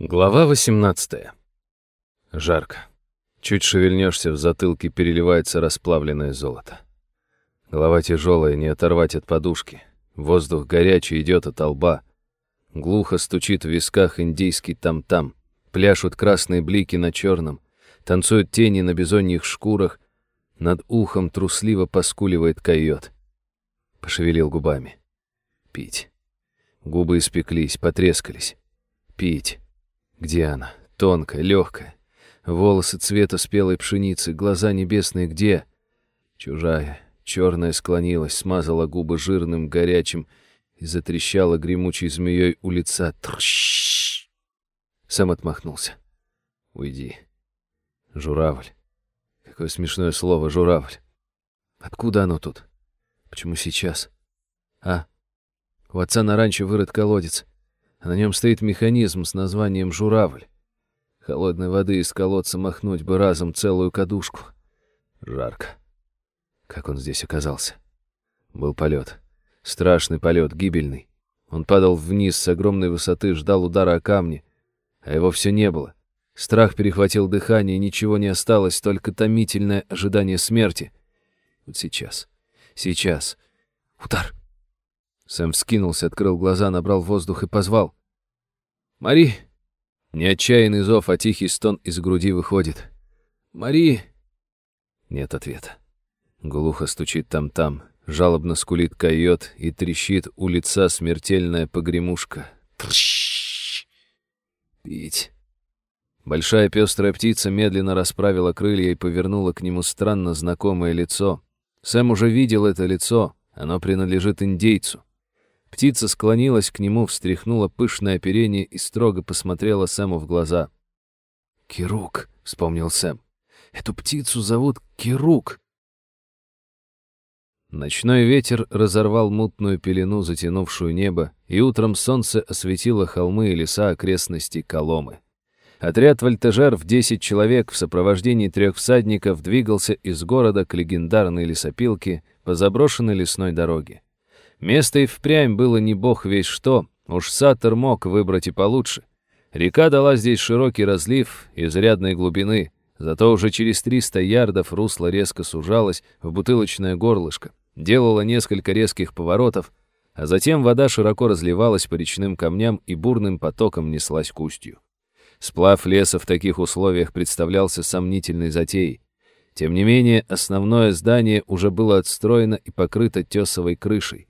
Глава 18. Жарко. Чуть шевельнешься, в затылке переливается расплавленное золото. Голова тяжелая, не оторвать от подушки. Воздух горячий идет от лба. Глухо стучит в висках индийский там-там. Пляшут красные блики на черном. Танцуют тени на бизоньих шкурах. Над ухом трусливо поскуливает койот. Пошевелил губами. Пить. Губы испеклись, потрескались. Пить. Где она? Тонкая, легкая. Волосы цвета спелой пшеницы, глаза небесные где? Чужая, черная склонилась, смазала губы жирным, горячим и затрещала гремучей змеей у лица. Сам отмахнулся. Уйди. Журавль. Какое смешное слово, журавль. Откуда оно тут? Почему сейчас? А? У отца на ранчо вырыт колодец на нем стоит механизм с названием «Журавль». Холодной воды из колодца махнуть бы разом целую кадушку. Жарко. Как он здесь оказался? Был полет. Страшный полет, гибельный. Он падал вниз с огромной высоты, ждал удара о камни, а его все не было. Страх перехватил дыхание, ничего не осталось, только томительное ожидание смерти. Вот сейчас, сейчас. Удар. Сэм вскинулся, открыл глаза, набрал воздух и позвал. «Мари!» Не отчаянный зов, а тихий стон из груди выходит. «Мари!» Нет ответа. Глухо стучит там-там, жалобно скулит койот и трещит у лица смертельная погремушка. Трщ! Пить. Большая пестрая птица медленно расправила крылья и повернула к нему странно знакомое лицо. Сэм уже видел это лицо, оно принадлежит индейцу. Птица склонилась к нему, встряхнула пышное оперение и строго посмотрела Сэму в глаза. «Кирук», — вспомнил Сэм. «Эту птицу зовут Кирук». Ночной ветер разорвал мутную пелену, затянувшую небо, и утром солнце осветило холмы и леса окрестностей Коломы. Отряд вольтежер в 10 человек в сопровождении трех всадников двигался из города к легендарной лесопилке по заброшенной лесной дороге. Место и впрямь было не бог весь что, уж Саттер мог выбрать и получше. Река дала здесь широкий разлив изрядной глубины, зато уже через 300 ярдов русло резко сужалось в бутылочное горлышко, делало несколько резких поворотов, а затем вода широко разливалась по речным камням и бурным потоком неслась к устью. Сплав леса в таких условиях представлялся сомнительной затеей. Тем не менее, основное здание уже было отстроено и покрыто тесовой крышей.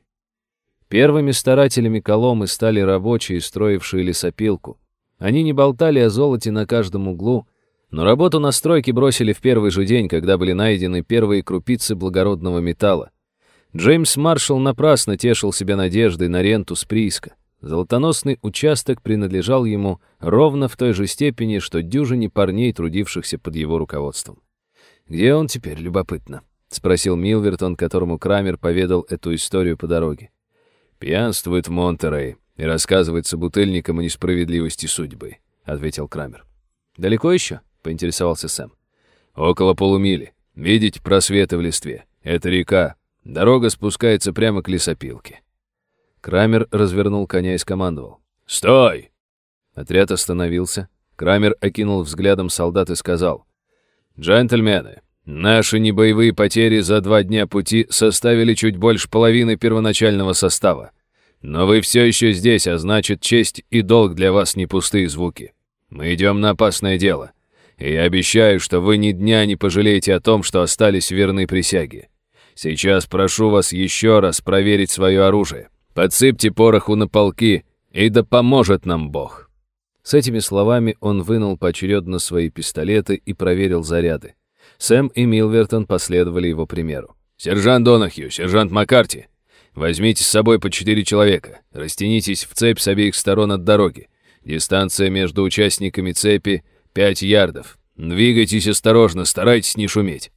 Первыми старателями Коломы стали рабочие, строившие лесопилку. Они не болтали о золоте на каждом углу, но работу на стройке бросили в первый же день, когда были найдены первые крупицы благородного металла. Джеймс Маршалл напрасно тешил себя надеждой на ренту с прииска. Золотоносный участок принадлежал ему ровно в той же степени, что дюжине парней, трудившихся под его руководством. «Где он теперь, любопытно?» — спросил Милвертон, которому Крамер поведал эту историю по дороге. «Пьянствует в Монтерей и рассказывает собутыльникам о несправедливости судьбы», — ответил Крамер. «Далеко еще?» — поинтересовался Сэм. «Около полумили. Видите просветы в листве? Это река. Дорога спускается прямо к лесопилке». Крамер развернул коня и скомандовал. «Стой!» Отряд остановился. Крамер окинул взглядом солдат и сказал. «Джентльмены, Наши небоевые потери за два дня пути составили чуть больше половины первоначального состава. Но вы все еще здесь, а значит, честь и долг для вас не пустые звуки. Мы идем на опасное дело. И я обещаю, что вы ни дня не пожалеете о том, что остались верны присяге. Сейчас прошу вас еще раз проверить свое оружие. Подсыпьте пороху на полки, и да поможет нам Бог». С этими словами он вынул поочередно свои пистолеты и проверил заряды. Сэм и Милвертон последовали его примеру. «Сержант Донахью, сержант Маккарти, возьмите с собой по четыре человека, растянитесь в цепь с обеих сторон от дороги. Дистанция между участниками цепи — пять ярдов. Двигайтесь осторожно, старайтесь не шуметь».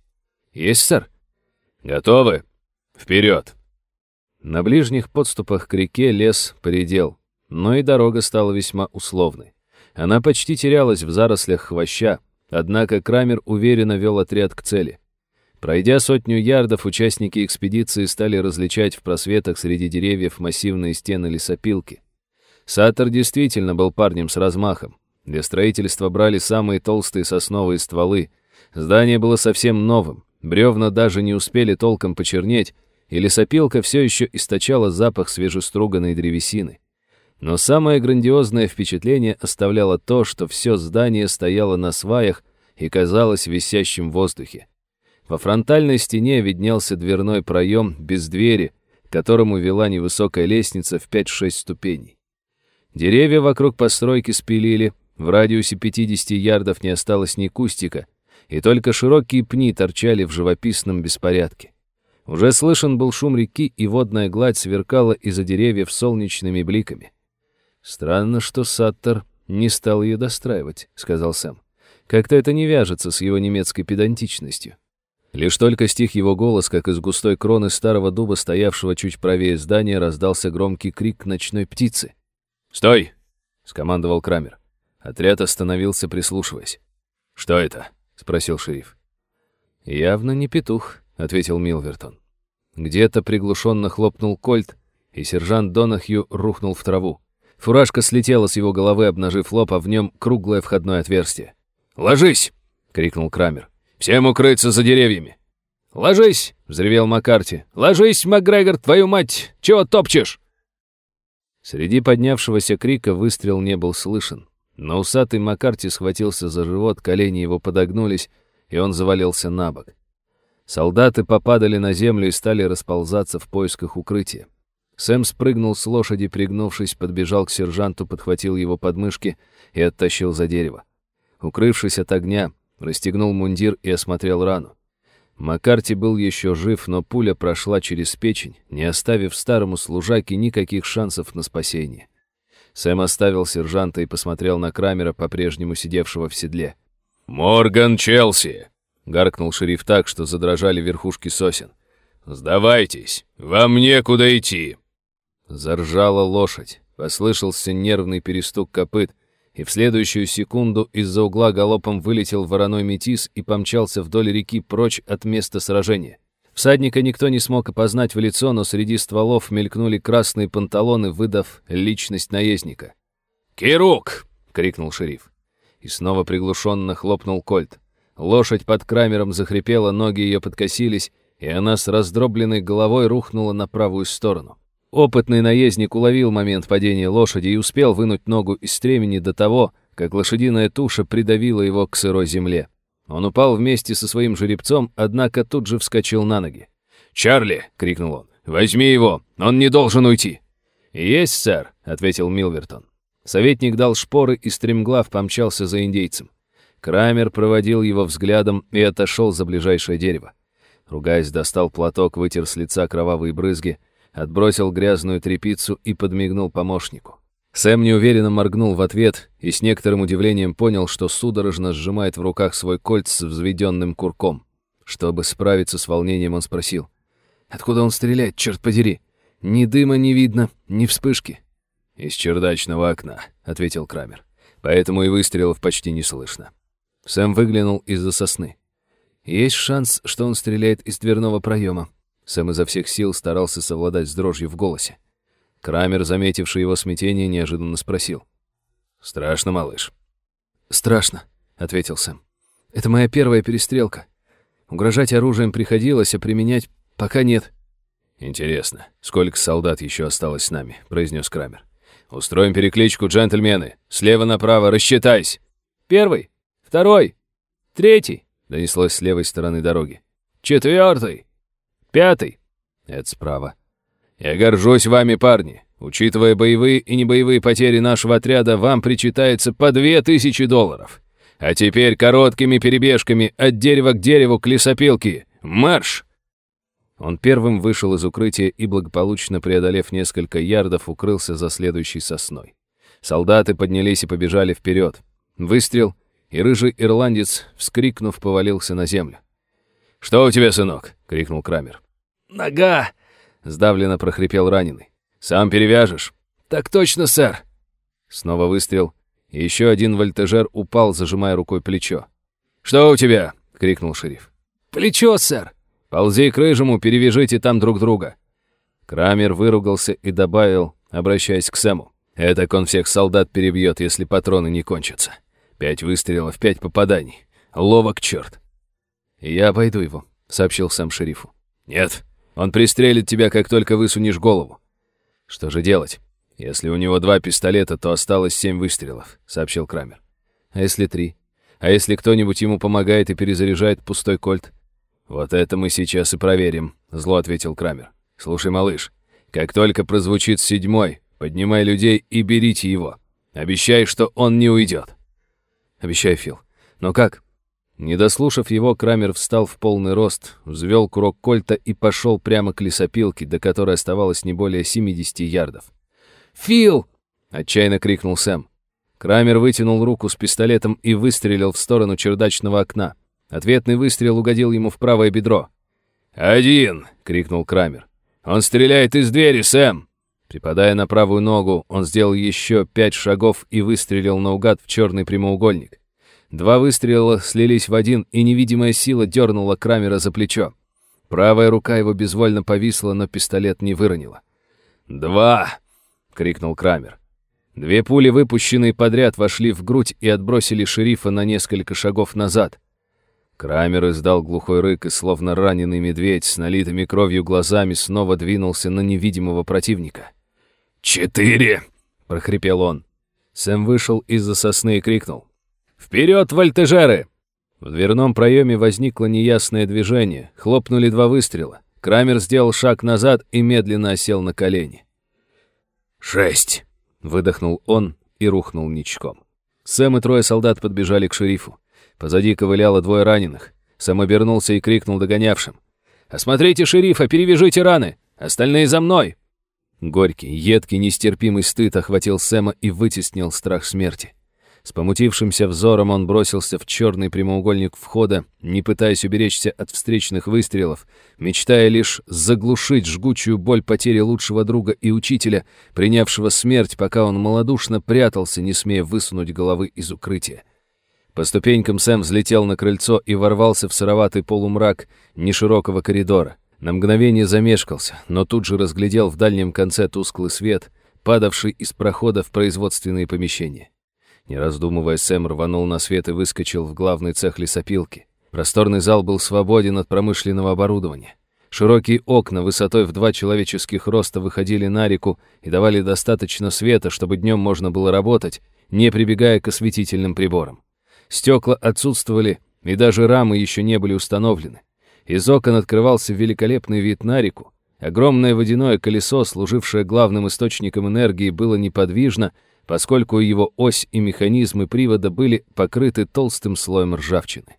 «Есть, сэр?» «Готовы? Вперед!» На ближних подступах к реке лес поредел, но и дорога стала весьма условной. Она почти терялась в зарослях хвоща, Однако Крамер уверенно вел отряд к цели. Пройдя сотню ярдов, участники экспедиции стали различать в просветах среди деревьев массивные стены лесопилки. Саттер действительно был парнем с размахом. Для строительства брали самые толстые сосновые стволы. Здание было совсем новым, бревна даже не успели толком почернеть, и лесопилка все еще источала запах свежеструганной древесины. Но самое грандиозное впечатление оставляло то, что все здание стояло на сваях и казалось висящим в воздухе. Во фронтальной стене виднелся дверной проем без двери, к которому вела невысокая лестница в 5-6 ступеней. Деревья вокруг постройки спилили, в радиусе 50 ярдов не осталось ни кустика, и только широкие пни торчали в живописном беспорядке. Уже слышен был шум реки, и водная гладь сверкала из-за деревьев солнечными бликами. «Странно, что Саттер не стал ее достраивать», — сказал Сэм. «Как-то это не вяжется с его немецкой педантичностью». Лишь только стих его голос, как из густой кроны старого дуба, стоявшего чуть правее здания, раздался громкий крик ночной птицы. «Стой!» — скомандовал Крамер. Отряд остановился, прислушиваясь. «Что это?» — спросил шериф. «Явно не петух», — ответил Милвертон. Где-то приглушенно хлопнул кольт, и сержант Донахью рухнул в траву. Фуражка слетела с его головы, обнажив лоб, а в нем круглое входное отверстие. «Ложись!» — крикнул Крамер. Всем укрыться за деревьями!» «Ложись!» — взревел Маккарти. «Ложись, Макгрегор, твою мать! Чего топчешь?» Среди поднявшегося крика выстрел не был слышен, но усатый Маккарти схватился за живот, колени его подогнулись, и он завалился на бок. Солдаты попадали на землю и стали расползаться в поисках укрытия. Сэм спрыгнул с лошади, пригнувшись, подбежал к сержанту, подхватил его подмышки и оттащил за дерево. Укрывшись от огня, расстегнул мундир и осмотрел рану. Маккарти был еще жив, но пуля прошла через печень, не оставив старому служаке никаких шансов на спасение. Сэм оставил сержанта и посмотрел на Крамера, по-прежнему сидевшего в седле. «Морган Челси!» — гаркнул шериф так, что задрожали верхушки сосен. «Сдавайтесь! Вам некуда идти!» Заржала лошадь. Послышался нервный перестук копыт, и в следующую секунду из-за угла галопом вылетел вороной метис и помчался вдоль реки прочь от места сражения. Всадника никто не смог опознать в лицо, но среди стволов мелькнули красные панталоны, выдав личность наездника. «Кирук!» — крикнул шериф. И снова приглушенно хлопнул кольт. Лошадь под крамером захрипела, ноги ее подкосились, и она с раздробленной головой рухнула на правую сторону. Опытный наездник уловил момент падения лошади и успел вынуть ногу из стремени до того, как лошадиная туша придавила его к сырой земле. Он упал вместе со своим жеребцом, однако тут же вскочил на ноги. «Чарли!» — крикнул он. «Возьми его! Он не должен уйти!» «Есть, сэр!» — ответил Милвертон. Советник дал шпоры и стремглав помчался за индейцем. Крамер проводил его взглядом и отошел за ближайшее дерево. Ругаясь, достал платок, вытер с лица кровавые брызги, отбросил грязную тряпицу и подмигнул помощнику. Сэм неуверенно моргнул в ответ и с некоторым удивлением понял, что судорожно сжимает в руках свой кольт с взведенным курком. Чтобы справиться с волнением, он спросил. «Откуда он стреляет, черт подери? Ни дыма не видно, ни вспышки». «Из чердачного окна», — ответил Крамер. «Поэтому и выстрелов почти не слышно». Сэм выглянул из-за сосны. «Есть шанс, что он стреляет из дверного проема», Сэм изо всех сил старался совладать с дрожью в голосе. Крамер, заметивший его смятение, неожиданно спросил. «Страшно, малыш?» «Страшно», — ответил Сэм. «Это моя первая перестрелка. Угрожать оружием приходилось, а применять пока нет». «Интересно, сколько солдат еще осталось с нами?» — произнес Крамер. «Устроим перекличку, джентльмены. Слева направо, рассчитайся!» «Первый, второй, третий!» — донеслось с левой стороны дороги. «Четвертый!» Пятый. Это справа. Я горжусь вами, парни. Учитывая боевые и небоевые потери нашего отряда, вам причитается по две тысячи долларов. А теперь короткими перебежками от дерева к дереву к лесопилке. Марш!» Он первым вышел из укрытия и, благополучно преодолев несколько ярдов, укрылся за следующей сосной. Солдаты поднялись и побежали вперед. Выстрел, и рыжий ирландец, вскрикнув, повалился на землю. «Что у тебя, сынок?» — крикнул Крамер. «Нога!» — сдавленно прохрипел раненый. «Сам перевяжешь?» «Так точно, сэр!» Снова выстрел, еще один вольтежер упал, зажимая рукой плечо. «Что у тебя?» — крикнул шериф. «Плечо, сэр!» «Ползи к рыжему, перевяжите там друг друга!» Крамер выругался и добавил, обращаясь к Сэму. «Этак он всех солдат перебьет, если патроны не кончатся. Пять выстрелов, пять попаданий. Ловок черт!» «Я обойду его», — сообщил сам шерифу. «Нет, он пристрелит тебя, как только высунешь голову». «Что же делать? Если у него два пистолета, то осталось семь выстрелов», — сообщил Крамер. «А если три? А если кто-нибудь ему помогает и перезаряжает пустой кольт?» «Вот это мы сейчас и проверим», — зло ответил Крамер. «Слушай, малыш, как только прозвучит седьмой, поднимай людей и берите его. Обещай, что он не уйдет». «Обещаю, Фил. Но как?» Не дослушав его, Крамер встал в полный рост, взвел курок кольта и пошел прямо к лесопилке, до которой оставалось не более 70 ярдов. «Фил!» — отчаянно крикнул Сэм. Крамер вытянул руку с пистолетом и выстрелил в сторону чердачного окна. Ответный выстрел угодил ему в правое бедро. «Один!» — крикнул Крамер. «Он стреляет из двери, Сэм!» Припадая на правую ногу, он сделал еще пять шагов и выстрелил наугад в черный прямоугольник. Два выстрела слились в один, и невидимая сила дернула Крамера за плечо. Правая рука его безвольно повисла, но пистолет не выронила. «Два!» — крикнул Крамер. Две пули, выпущенные подряд, вошли в грудь и отбросили шерифа на несколько шагов назад. Крамер издал глухой рык и, словно раненый медведь с налитыми кровью глазами, снова двинулся на невидимого противника. «Четыре!» — прохрипел он. Сэм вышел из-за сосны и крикнул. «Вперед, вольтежеры!» В дверном проеме возникло неясное движение, хлопнули два выстрела. Крамер сделал шаг назад и медленно осел на колени. «Шесть!» — выдохнул он и рухнул ничком. Сэм и трое солдат подбежали к шерифу. Позади ковыляло двое раненых. Сэм обернулся и крикнул догонявшим. «Осмотрите шерифа, перевяжите раны! Остальные за мной!» Горький, едкий, нестерпимый стыд охватил Сэма и вытеснил страх смерти. С помутившимся взором он бросился в черный прямоугольник входа, не пытаясь уберечься от встречных выстрелов, мечтая лишь заглушить жгучую боль потери лучшего друга и учителя, принявшего смерть, пока он малодушно прятался, не смея высунуть головы из укрытия. По ступенькам Сэм взлетел на крыльцо и ворвался в сыроватый полумрак неширокого коридора. На мгновение замешкался, но тут же разглядел в дальнем конце тусклый свет, падавший из прохода в производственные помещения. Не раздумывая, Сэм рванул на свет и выскочил в главный цех лесопилки. Просторный зал был свободен от промышленного оборудования. Широкие окна высотой в два человеческих роста выходили на реку и давали достаточно света, чтобы днем можно было работать, не прибегая к осветительным приборам. Стекла отсутствовали, и даже рамы еще не были установлены. Из окон открывался великолепный вид на реку. Огромное водяное колесо, служившее главным источником энергии, было неподвижно, поскольку его ось и механизмы привода были покрыты толстым слоем ржавчины.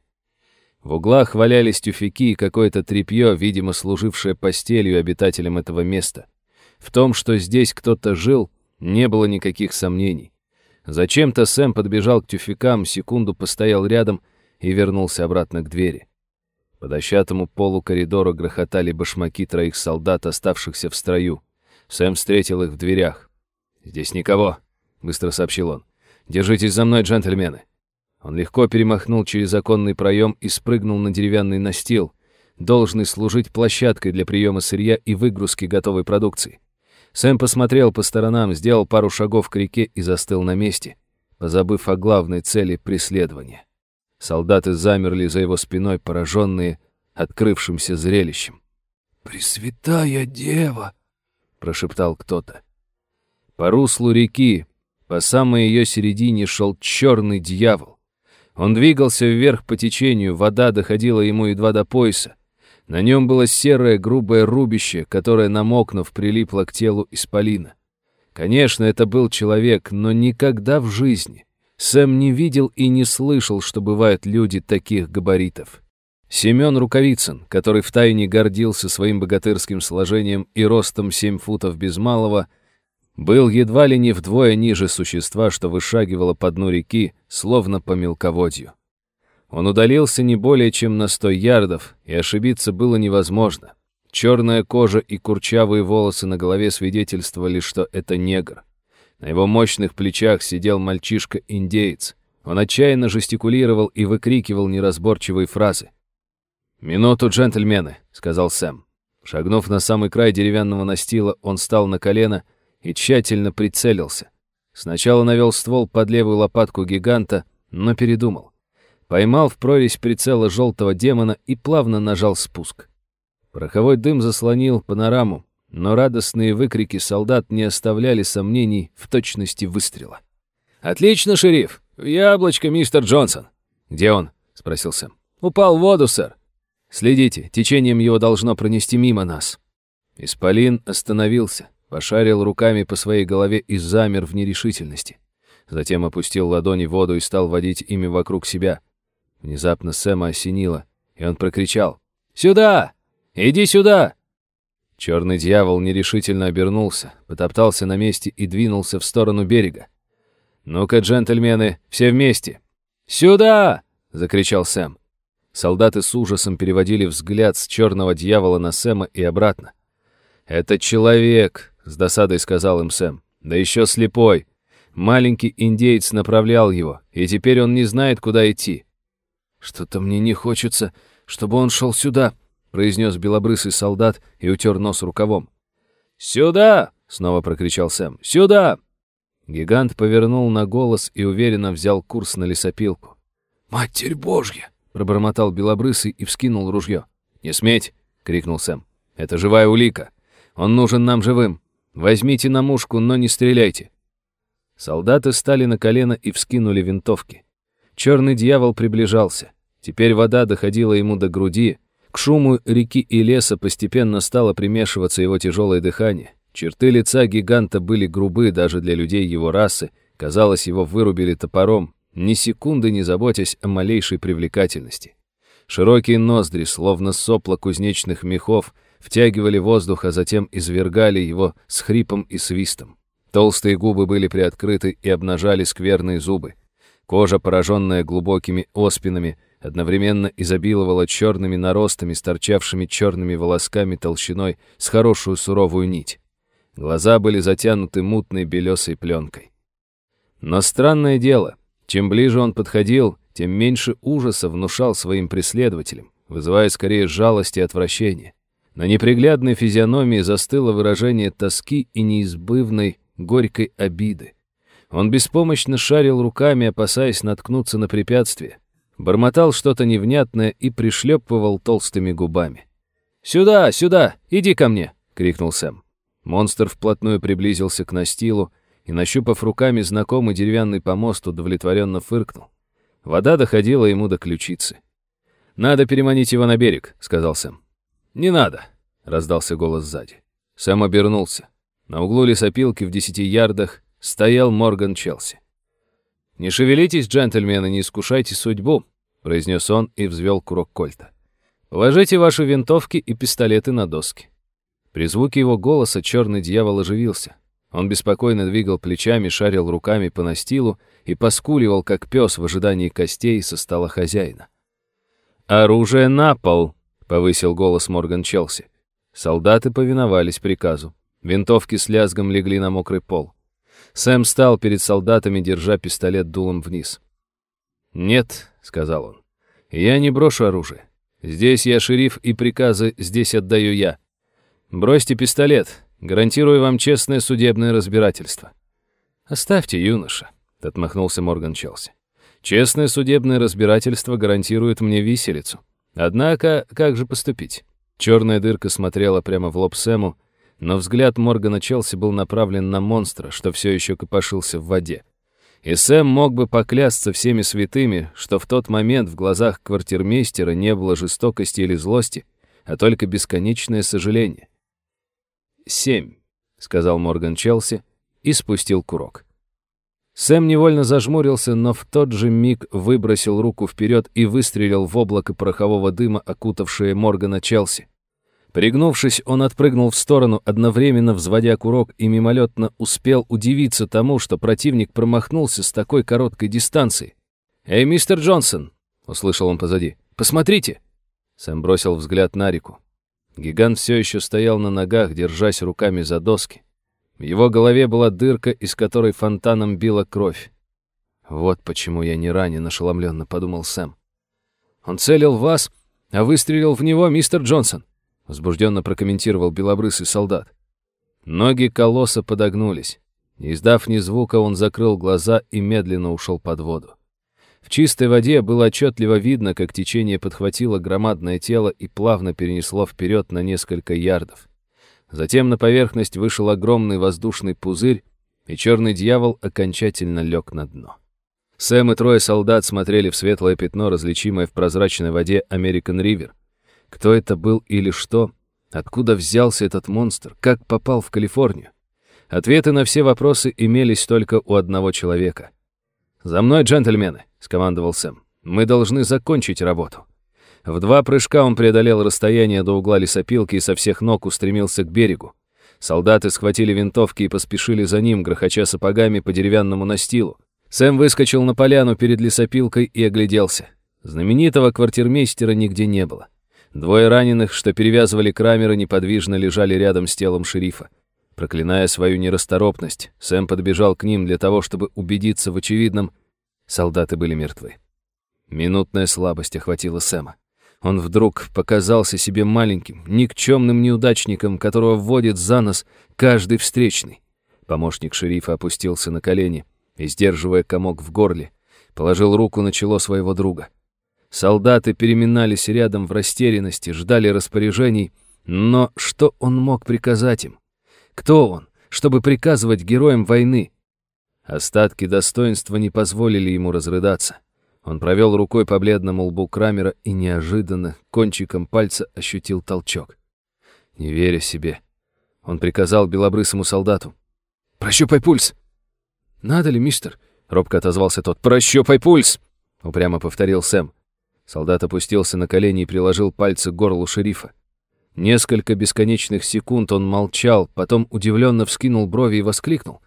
В углах валялись тюфяки и какое-то тряпье, видимо, служившее постелью обитателям этого места. В том, что здесь кто-то жил, не было никаких сомнений. Зачем-то Сэм подбежал к тюфякам, секунду постоял рядом и вернулся обратно к двери. По дощатому полу коридора грохотали башмаки троих солдат, оставшихся в строю. Сэм встретил их в дверях. «Здесь никого», — быстро сообщил он. «Держитесь за мной, джентльмены». Он легко перемахнул через оконный проем и спрыгнул на деревянный настил, должный служить площадкой для приема сырья и выгрузки готовой продукции. Сэм посмотрел по сторонам, сделал пару шагов к реке и застыл на месте, позабыв о главной цели преследования. Солдаты замерли за его спиной, пораженные открывшимся зрелищем. «Пресвятая дева!» — прошептал кто-то. По руслу реки, по самой ее середине шел черный дьявол. Он двигался вверх по течению, вода доходила ему едва до пояса. На нем было серое грубое рубище, которое, намокнув, прилипло к телу исполина. Конечно, это был человек, но никогда в жизни. Сэм не видел и не слышал, что бывают люди таких габаритов. Семен Рукавицын, который втайне гордился своим богатырским сложением и ростом 7 футов без малого, был едва ли не вдвое ниже существа, что вышагивало по дну реки, словно по мелководью. Он удалился не более чем на сто ярдов, и ошибиться было невозможно. Черная кожа и курчавые волосы на голове свидетельствовали, что это негр. На его мощных плечах сидел мальчишка-индеец. Он отчаянно жестикулировал и выкрикивал неразборчивые фразы. «Минуту, джентльмены», — сказал Сэм. Шагнув на самый край деревянного настила, он встал на колено и тщательно прицелился. Сначала навел ствол под левую лопатку гиганта, но передумал. Поймал в прорезь прицела желтого демона и плавно нажал спуск. Пороховой дым заслонил панораму, но радостные выкрики солдат не оставляли сомнений в точности выстрела. «Отлично, шериф! Яблочко, мистер Джонсон!» «Где он?» — спросил Сэм. «Упал в воду, сэр». «Следите, течением его должно пронести мимо нас». Исполин остановился, пошарил руками по своей голове и замер в нерешительности. Затем опустил ладони в воду и стал водить ими вокруг себя. Внезапно Сэма осенило, и он прокричал. «Сюда! Иди сюда!» Черный дьявол нерешительно обернулся, потоптался на месте и двинулся в сторону берега. «Ну-ка, джентльмены, все вместе!» «Сюда!» — закричал Сэм. Солдаты с ужасом переводили взгляд с черного дьявола на Сэма и обратно. «Это человек», — с досадой сказал им Сэм. «Да еще слепой. Маленький индейец направлял его, и теперь он не знает, куда идти». «Что-то мне не хочется, чтобы он шел сюда», — произнес белобрысый солдат и утер нос рукавом. «Сюда!» — снова прокричал Сэм. «Сюда!» Гигант повернул на голос и уверенно взял курс на лесопилку. «Матерь Божья!» — пробормотал белобрысый и вскинул ружье. «Не сметь!» — крикнул Сэм. «Это живая улика. Он нужен нам живым. Возьмите на мушку, но не стреляйте». Солдаты стали на колено и вскинули винтовки. Черный дьявол приближался. Теперь вода доходила ему до груди. К шуму реки и леса постепенно стало примешиваться его тяжелое дыхание. Черты лица гиганта были грубы даже для людей его расы. Казалось, его вырубили топором, ни секунды не заботясь о малейшей привлекательности. Широкие ноздри, словно сопла кузнечных мехов, втягивали воздух, а затем извергали его с хрипом и свистом. Толстые губы были приоткрыты и обнажали скверные зубы. Кожа, пораженная глубокими оспинами, одновременно изобиловала черными наростами, торчавшими черными волосками толщиной с хорошую суровую нить. Глаза были затянуты мутной белесой пленкой. Но странное дело, чем ближе он подходил, тем меньше ужаса внушал своим преследователям, вызывая скорее жалость и отвращение. На неприглядной физиономии застыло выражение тоски и неизбывной горькой обиды. Он беспомощно шарил руками, опасаясь наткнуться на препятствие. Бормотал что-то невнятное и пришлепывал толстыми губами. «Сюда, сюда! Иди ко мне!» — крикнул Сэм. Монстр вплотную приблизился к настилу и, нащупав руками знакомый деревянный помост, удовлетворенно фыркнул. Вода доходила ему до ключицы. «Надо переманить его на берег», — сказал Сэм. «Не надо», — раздался голос сзади. Сэм обернулся. На углу лесопилки в десяти ярдах стоял Морган Челси. «Не шевелитесь, джентльмены, не искушайте судьбу», — произнес он и взвел курок кольта. «Ложите ваши винтовки и пистолеты на доски». При звуке его голоса черный дьявол оживился. Он беспокойно двигал плечами, шарил руками по настилу и поскуливал, как пес в ожидании костей со стола хозяина. «Оружие на пол!» — повысил голос Морган Челси. Солдаты повиновались приказу. Винтовки с лязгом легли на мокрый пол. Сэм стал перед солдатами, держа пистолет дулом вниз. «Нет», — сказал он, — «я не брошу оружие. Здесь я шериф, и приказы здесь отдаю я. Бросьте пистолет, гарантирую вам честное судебное разбирательство». «Оставьте, юноша», — отмахнулся Морган Челси. «Честное судебное разбирательство гарантирует мне виселицу. Однако, как же поступить?» Черная дырка смотрела прямо в лоб Сэму, но взгляд Моргана Челси был направлен на монстра, что все еще копошился в воде. И Сэм мог бы поклясться всеми святыми, что в тот момент в глазах квартирмейстера не было жестокости или злости, а только бесконечное сожаление. «Семь», — сказал Морган Челси и спустил курок. Сэм невольно зажмурился, но в тот же миг выбросил руку вперед и выстрелил в облако порохового дыма, окутавшее Моргана Челси. Пригнувшись, он отпрыгнул в сторону, одновременно взводя курок, и мимолетно успел удивиться тому, что противник промахнулся с такой короткой дистанции. «Эй, мистер Джонсон!» — услышал он позади. «Посмотрите!» Сэм бросил взгляд на реку. Гигант все еще стоял на ногах, держась руками за доски. В его голове была дырка, из которой фонтаном била кровь. «Вот почему я не ранен», — ошеломленно подумал Сэм. «Он целил вас, а выстрелил в него мистер Джонсон», — возбужденно прокомментировал белобрысый солдат. Ноги колосса подогнулись. Не издав ни звука, он закрыл глаза и медленно ушел под воду. В чистой воде было отчетливо видно, как течение подхватило громадное тело и плавно перенесло вперед на несколько ярдов. Затем на поверхность вышел огромный воздушный пузырь, и черный дьявол окончательно лег на дно. Сэм и трое солдат смотрели в светлое пятно, различимое в прозрачной воде Американ Ривер. Кто это был или что? Откуда взялся этот монстр? Как попал в Калифорнию? Ответы на все вопросы имелись только у одного человека. «За мной, джентльмены!» — скомандовал Сэм. «Мы должны закончить работу». В два прыжка он преодолел расстояние до угла лесопилки и со всех ног устремился к берегу. Солдаты схватили винтовки и поспешили за ним, грохоча сапогами по деревянному настилу. Сэм выскочил на поляну перед лесопилкой и огляделся. Знаменитого квартирмейстера нигде не было. Двое раненых, что перевязывали Крамера, неподвижно лежали рядом с телом шерифа. Проклиная свою нерасторопность, Сэм подбежал к ним для того, чтобы убедиться в очевидном. Солдаты были мертвы. Минутная слабость охватила Сэма. Он вдруг показался себе маленьким, никчемным неудачником, которого вводит за нос каждый встречный. Помощник шерифа опустился на колени и, сдерживая комок в горле, положил руку на чело своего друга. Солдаты переминались рядом в растерянности, ждали распоряжений, но что он мог приказать им? Кто он, чтобы приказывать героям войны? Остатки достоинства не позволили ему разрыдаться. Он провел рукой по бледному лбу Крамера и неожиданно кончиком пальца ощутил толчок. Не веря себе, он приказал белобрысому солдату. «Прощупай пульс!» «Надо ли, мистер?» — робко отозвался тот. «Прощупай пульс!» — упрямо повторил Сэм. Солдат опустился на колени и приложил пальцы к горлу шерифа. Несколько бесконечных секунд он молчал, потом удивленно вскинул брови и воскликнул.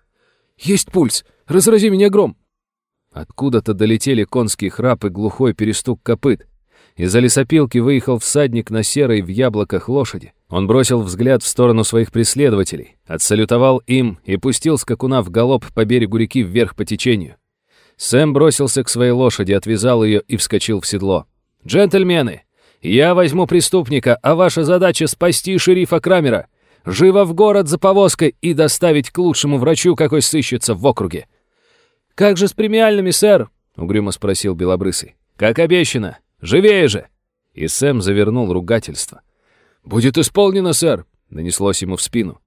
«Есть пульс! Разрази меня гром!» Откуда-то долетели конские храп и глухой перестук копыт. Из-за лесопилки выехал всадник на серой в яблоках лошади. Он бросил взгляд в сторону своих преследователей, отсалютовал им и пустил скакуна в галоп по берегу реки вверх по течению. Сэм бросился к своей лошади, отвязал ее и вскочил в седло. «Джентльмены, я возьму преступника, а ваша задача — спасти шерифа Крамера. Живо в город за повозкой и доставить к лучшему врачу, какой сыщется в округе. «Как же с премиальными, сэр?» — угрюмо спросил Белобрысый. «Как обещано. Живее же!» И Сэм завернул ругательство. «Будет исполнено, сэр!» — донеслось ему в спину.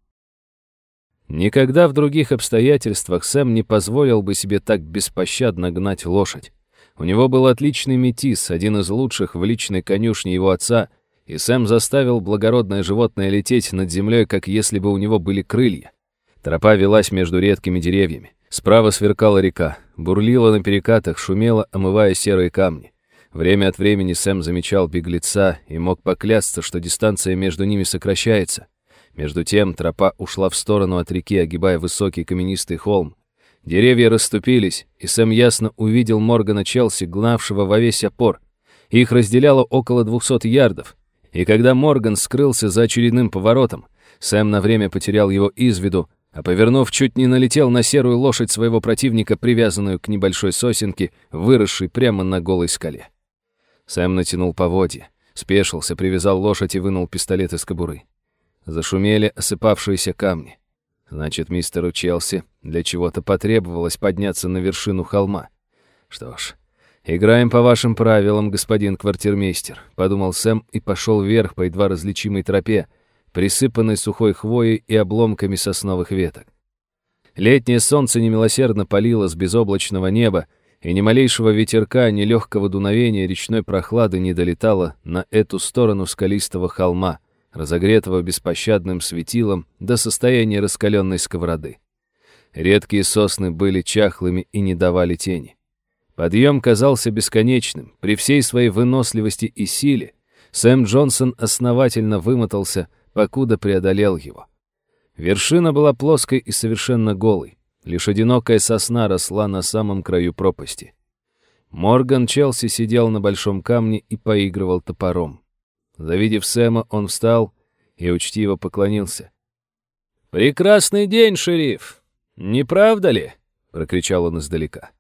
Никогда в других обстоятельствах Сэм не позволил бы себе так беспощадно гнать лошадь. У него был отличный метис, один из лучших в личной конюшне его отца, и Сэм заставил благородное животное лететь над землей, как если бы у него были крылья. Тропа велась между редкими деревьями. Справа сверкала река, бурлила на перекатах, шумела, омывая серые камни. Время от времени Сэм замечал беглеца и мог поклясться, что дистанция между ними сокращается. Между тем тропа ушла в сторону от реки, огибая высокий каменистый холм. Деревья расступились, и Сэм ясно увидел Моргана Челси, гнавшего во весь опор. Их разделяло около двухсот ярдов. И когда Морган скрылся за очередным поворотом, Сэм на время потерял его из виду, а повернув, чуть не налетел на серую лошадь своего противника, привязанную к небольшой сосенке, выросшей прямо на голой скале. Сэм натянул поводья, спешился, привязал лошадь и вынул пистолет из кобуры. Зашумели осыпавшиеся камни. Значит, мистеру Челси для чего-то потребовалось подняться на вершину холма. Что ж, играем по вашим правилам, господин квартирмейстер, подумал Сэм и пошел вверх по едва различимой тропе, присыпанной сухой хвоей и обломками сосновых веток. Летнее солнце немилосердно палило с безоблачного неба, и ни малейшего ветерка, ни легкого дуновения речной прохлады не долетало на эту сторону скалистого холма, разогретого беспощадным светилом до состояния раскаленной сковороды. Редкие сосны были чахлыми и не давали тени. Подъем казался бесконечным. При всей своей выносливости и силе Сэм Джонсон основательно вымотался, покуда преодолел его. Вершина была плоской и совершенно голой. Лишь одинокая сосна росла на самом краю пропасти. Морган Челси сидел на большом камне и поигрывал топором. Завидев Сэма, он встал и учтиво поклонился. «Прекрасный день, шериф! Не правда ли?» — прокричал он издалека.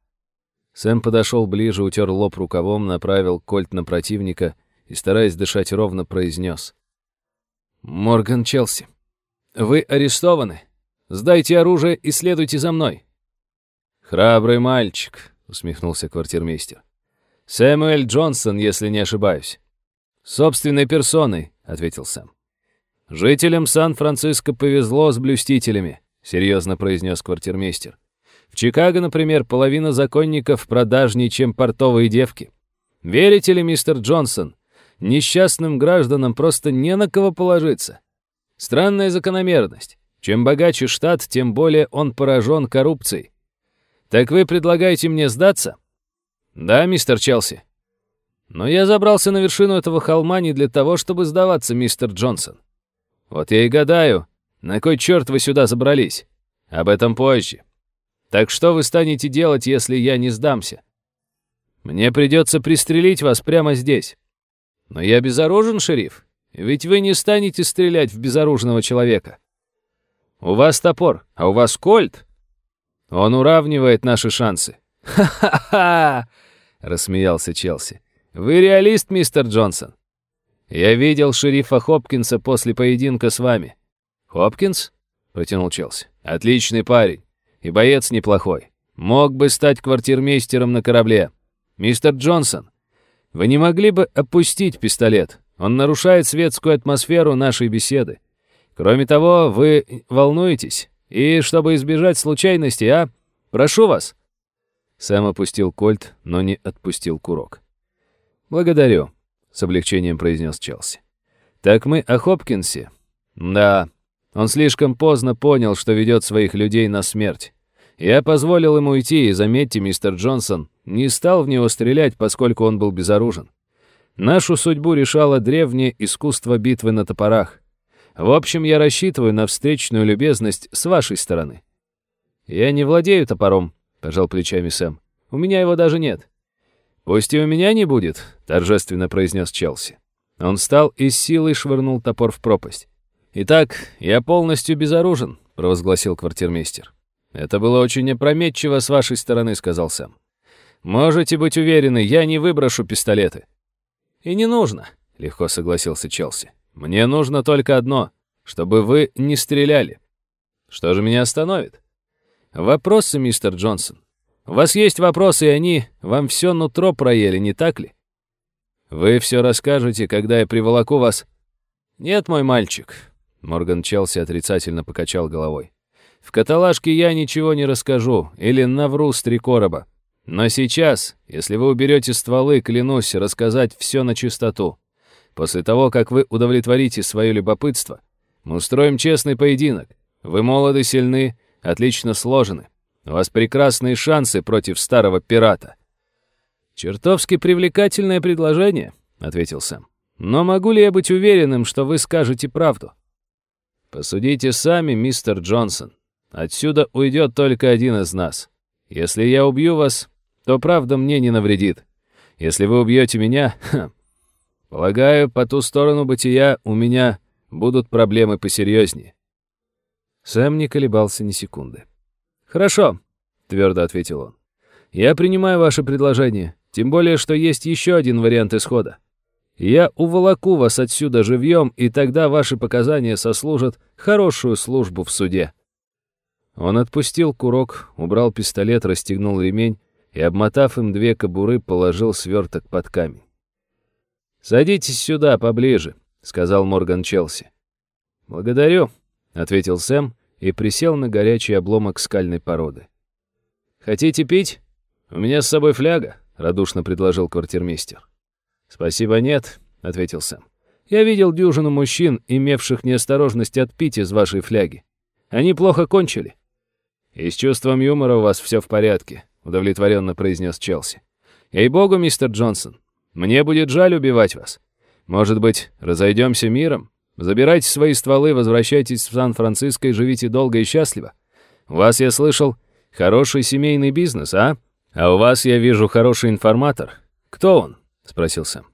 Сэм подошел ближе, утер лоб рукавом, направил кольт на противника и, стараясь дышать ровно, произнес. «Морган Челси, вы арестованы. Сдайте оружие и следуйте за мной». «Храбрый мальчик», — усмехнулся квартирмейстер. «Сэмюэль Джонсон, если не ошибаюсь». «Собственной персоной», — ответил Сэм. «Жителям Сан-Франциско повезло с блюстителями», — серьезно произнес квартирмейстер. «В Чикаго, например, половина законников продажнее, чем портовые девки. Верите ли, мистер Джонсон, несчастным гражданам просто не на кого положиться. Странная закономерность. Чем богаче штат, тем более он поражен коррупцией. Так вы предлагаете мне сдаться? Да, мистер Челси. Но я забрался на вершину этого холма не для того, чтобы сдаваться, мистер Джонсон. Вот я и гадаю, на кой черт вы сюда забрались? Об этом позже. Так что вы станете делать, если я не сдамся? Мне придется пристрелить вас прямо здесь. Но я безоружен, шериф. Ведь вы не станете стрелять в безоружного человека. У вас топор, а у вас кольт. Он уравнивает наши шансы. Ха-ха-ха! рассмеялся Челси. Вы реалист, мистер Джонсон. Я видел шерифа Хопкинса после поединка с вами. Хопкинс? протянул Челси. Отличный парень и боец неплохой. Мог бы стать квартирмейстером на корабле. Мистер Джонсон, вы не могли бы опустить пистолет? Он нарушает светскую атмосферу нашей беседы. Кроме того, вы волнуетесь. И чтобы избежать случайностей, а? Прошу вас». Сэм опустил кольт, но не отпустил курок. «Благодарю», — с облегчением произнес Челси. «Так мы о Хопкинсе?» «Да, он слишком поздно понял, что ведет своих людей на смерть. Я позволил ему уйти, и, заметьте, мистер Джонсон, не стал в него стрелять, поскольку он был безоружен. Нашу судьбу решало древнее искусство битвы на топорах. В общем, я рассчитываю на встречную любезность с вашей стороны». «Я не владею топором», — пожал плечами Сэм. «У меня его даже нет». «Пусть и у меня не будет», — торжественно произнес Челси. Он встал и с силой швырнул топор в пропасть. «Итак, я полностью безоружен», — провозгласил квартирмейстер. «Это было очень опрометчиво с вашей стороны», — сказал Сэм. «Можете быть уверены, я не выброшу пистолеты». «И не нужно», — легко согласился Челси. Мне нужно только одно, чтобы вы не стреляли. Что же меня остановит? Вопросы, мистер Джонсон. У вас есть вопросы, и они вам все нутро проели, не так ли? Вы все расскажете, когда я приволоку вас. Нет, мой мальчик. Морган Челси отрицательно покачал головой. В каталажке я ничего не расскажу или навру с три короба. Но сейчас, если вы уберете стволы, клянусь рассказать все на чистоту. После того, как вы удовлетворите свое любопытство, мы устроим честный поединок. Вы молоды, сильны, отлично сложены. У вас прекрасные шансы против старого пирата». «Чертовски привлекательное предложение», — ответил Сэм. «Но могу ли я быть уверенным, что вы скажете правду?» «Посудите сами, мистер Джонсон. Отсюда уйдет только один из нас. Если я убью вас, то правда мне не навредит. Если вы убьете меня, Полагаю, по ту сторону бытия у меня будут проблемы посерьезнее. Сэм не колебался ни секунды. «Хорошо», — твердо ответил он. «Я принимаю ваше предложение, тем более, что есть еще один вариант исхода. Я уволоку вас отсюда живьем, и тогда ваши показания сослужат хорошую службу в суде». Он отпустил курок, убрал пистолет, расстегнул ремень и, обмотав им две кобуры, положил сверток под камень. «Садитесь сюда, поближе», — сказал Морган Челси. «Благодарю», — ответил Сэм и присел на горячий обломок скальной породы. «Хотите пить? У меня с собой фляга», — радушно предложил квартирмейстер. «Спасибо, нет», — ответил Сэм. «Я видел дюжину мужчин, имевших неосторожность отпить из вашей фляги. Они плохо кончили». «И с чувством юмора у вас все в порядке», — удовлетворенно произнес Челси. «Ей-богу, мистер Джонсон, мне будет жаль убивать вас. Может быть, разойдемся миром? Забирайте свои стволы, возвращайтесь в Сан-Франциско и живите долго и счастливо. У вас, я слышал, хороший семейный бизнес, а? А у вас, я вижу, хороший информатор. Кто он? Спросил Сэм.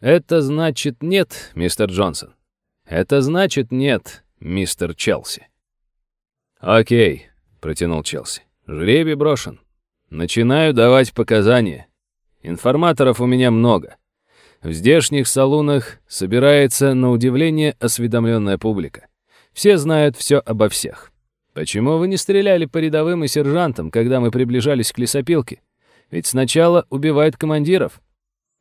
Это значит нет, мистер Джонсон. Это значит нет, мистер Челси. Окей, протянул Челси. Жребий брошен. Начинаю давать показания. Информаторов у меня много. В здешних салунах собирается, на удивление, осведомленная публика. Все знают все обо всех. Почему вы не стреляли по рядовым и сержантам, когда мы приближались к лесопилке? Ведь сначала убивают командиров.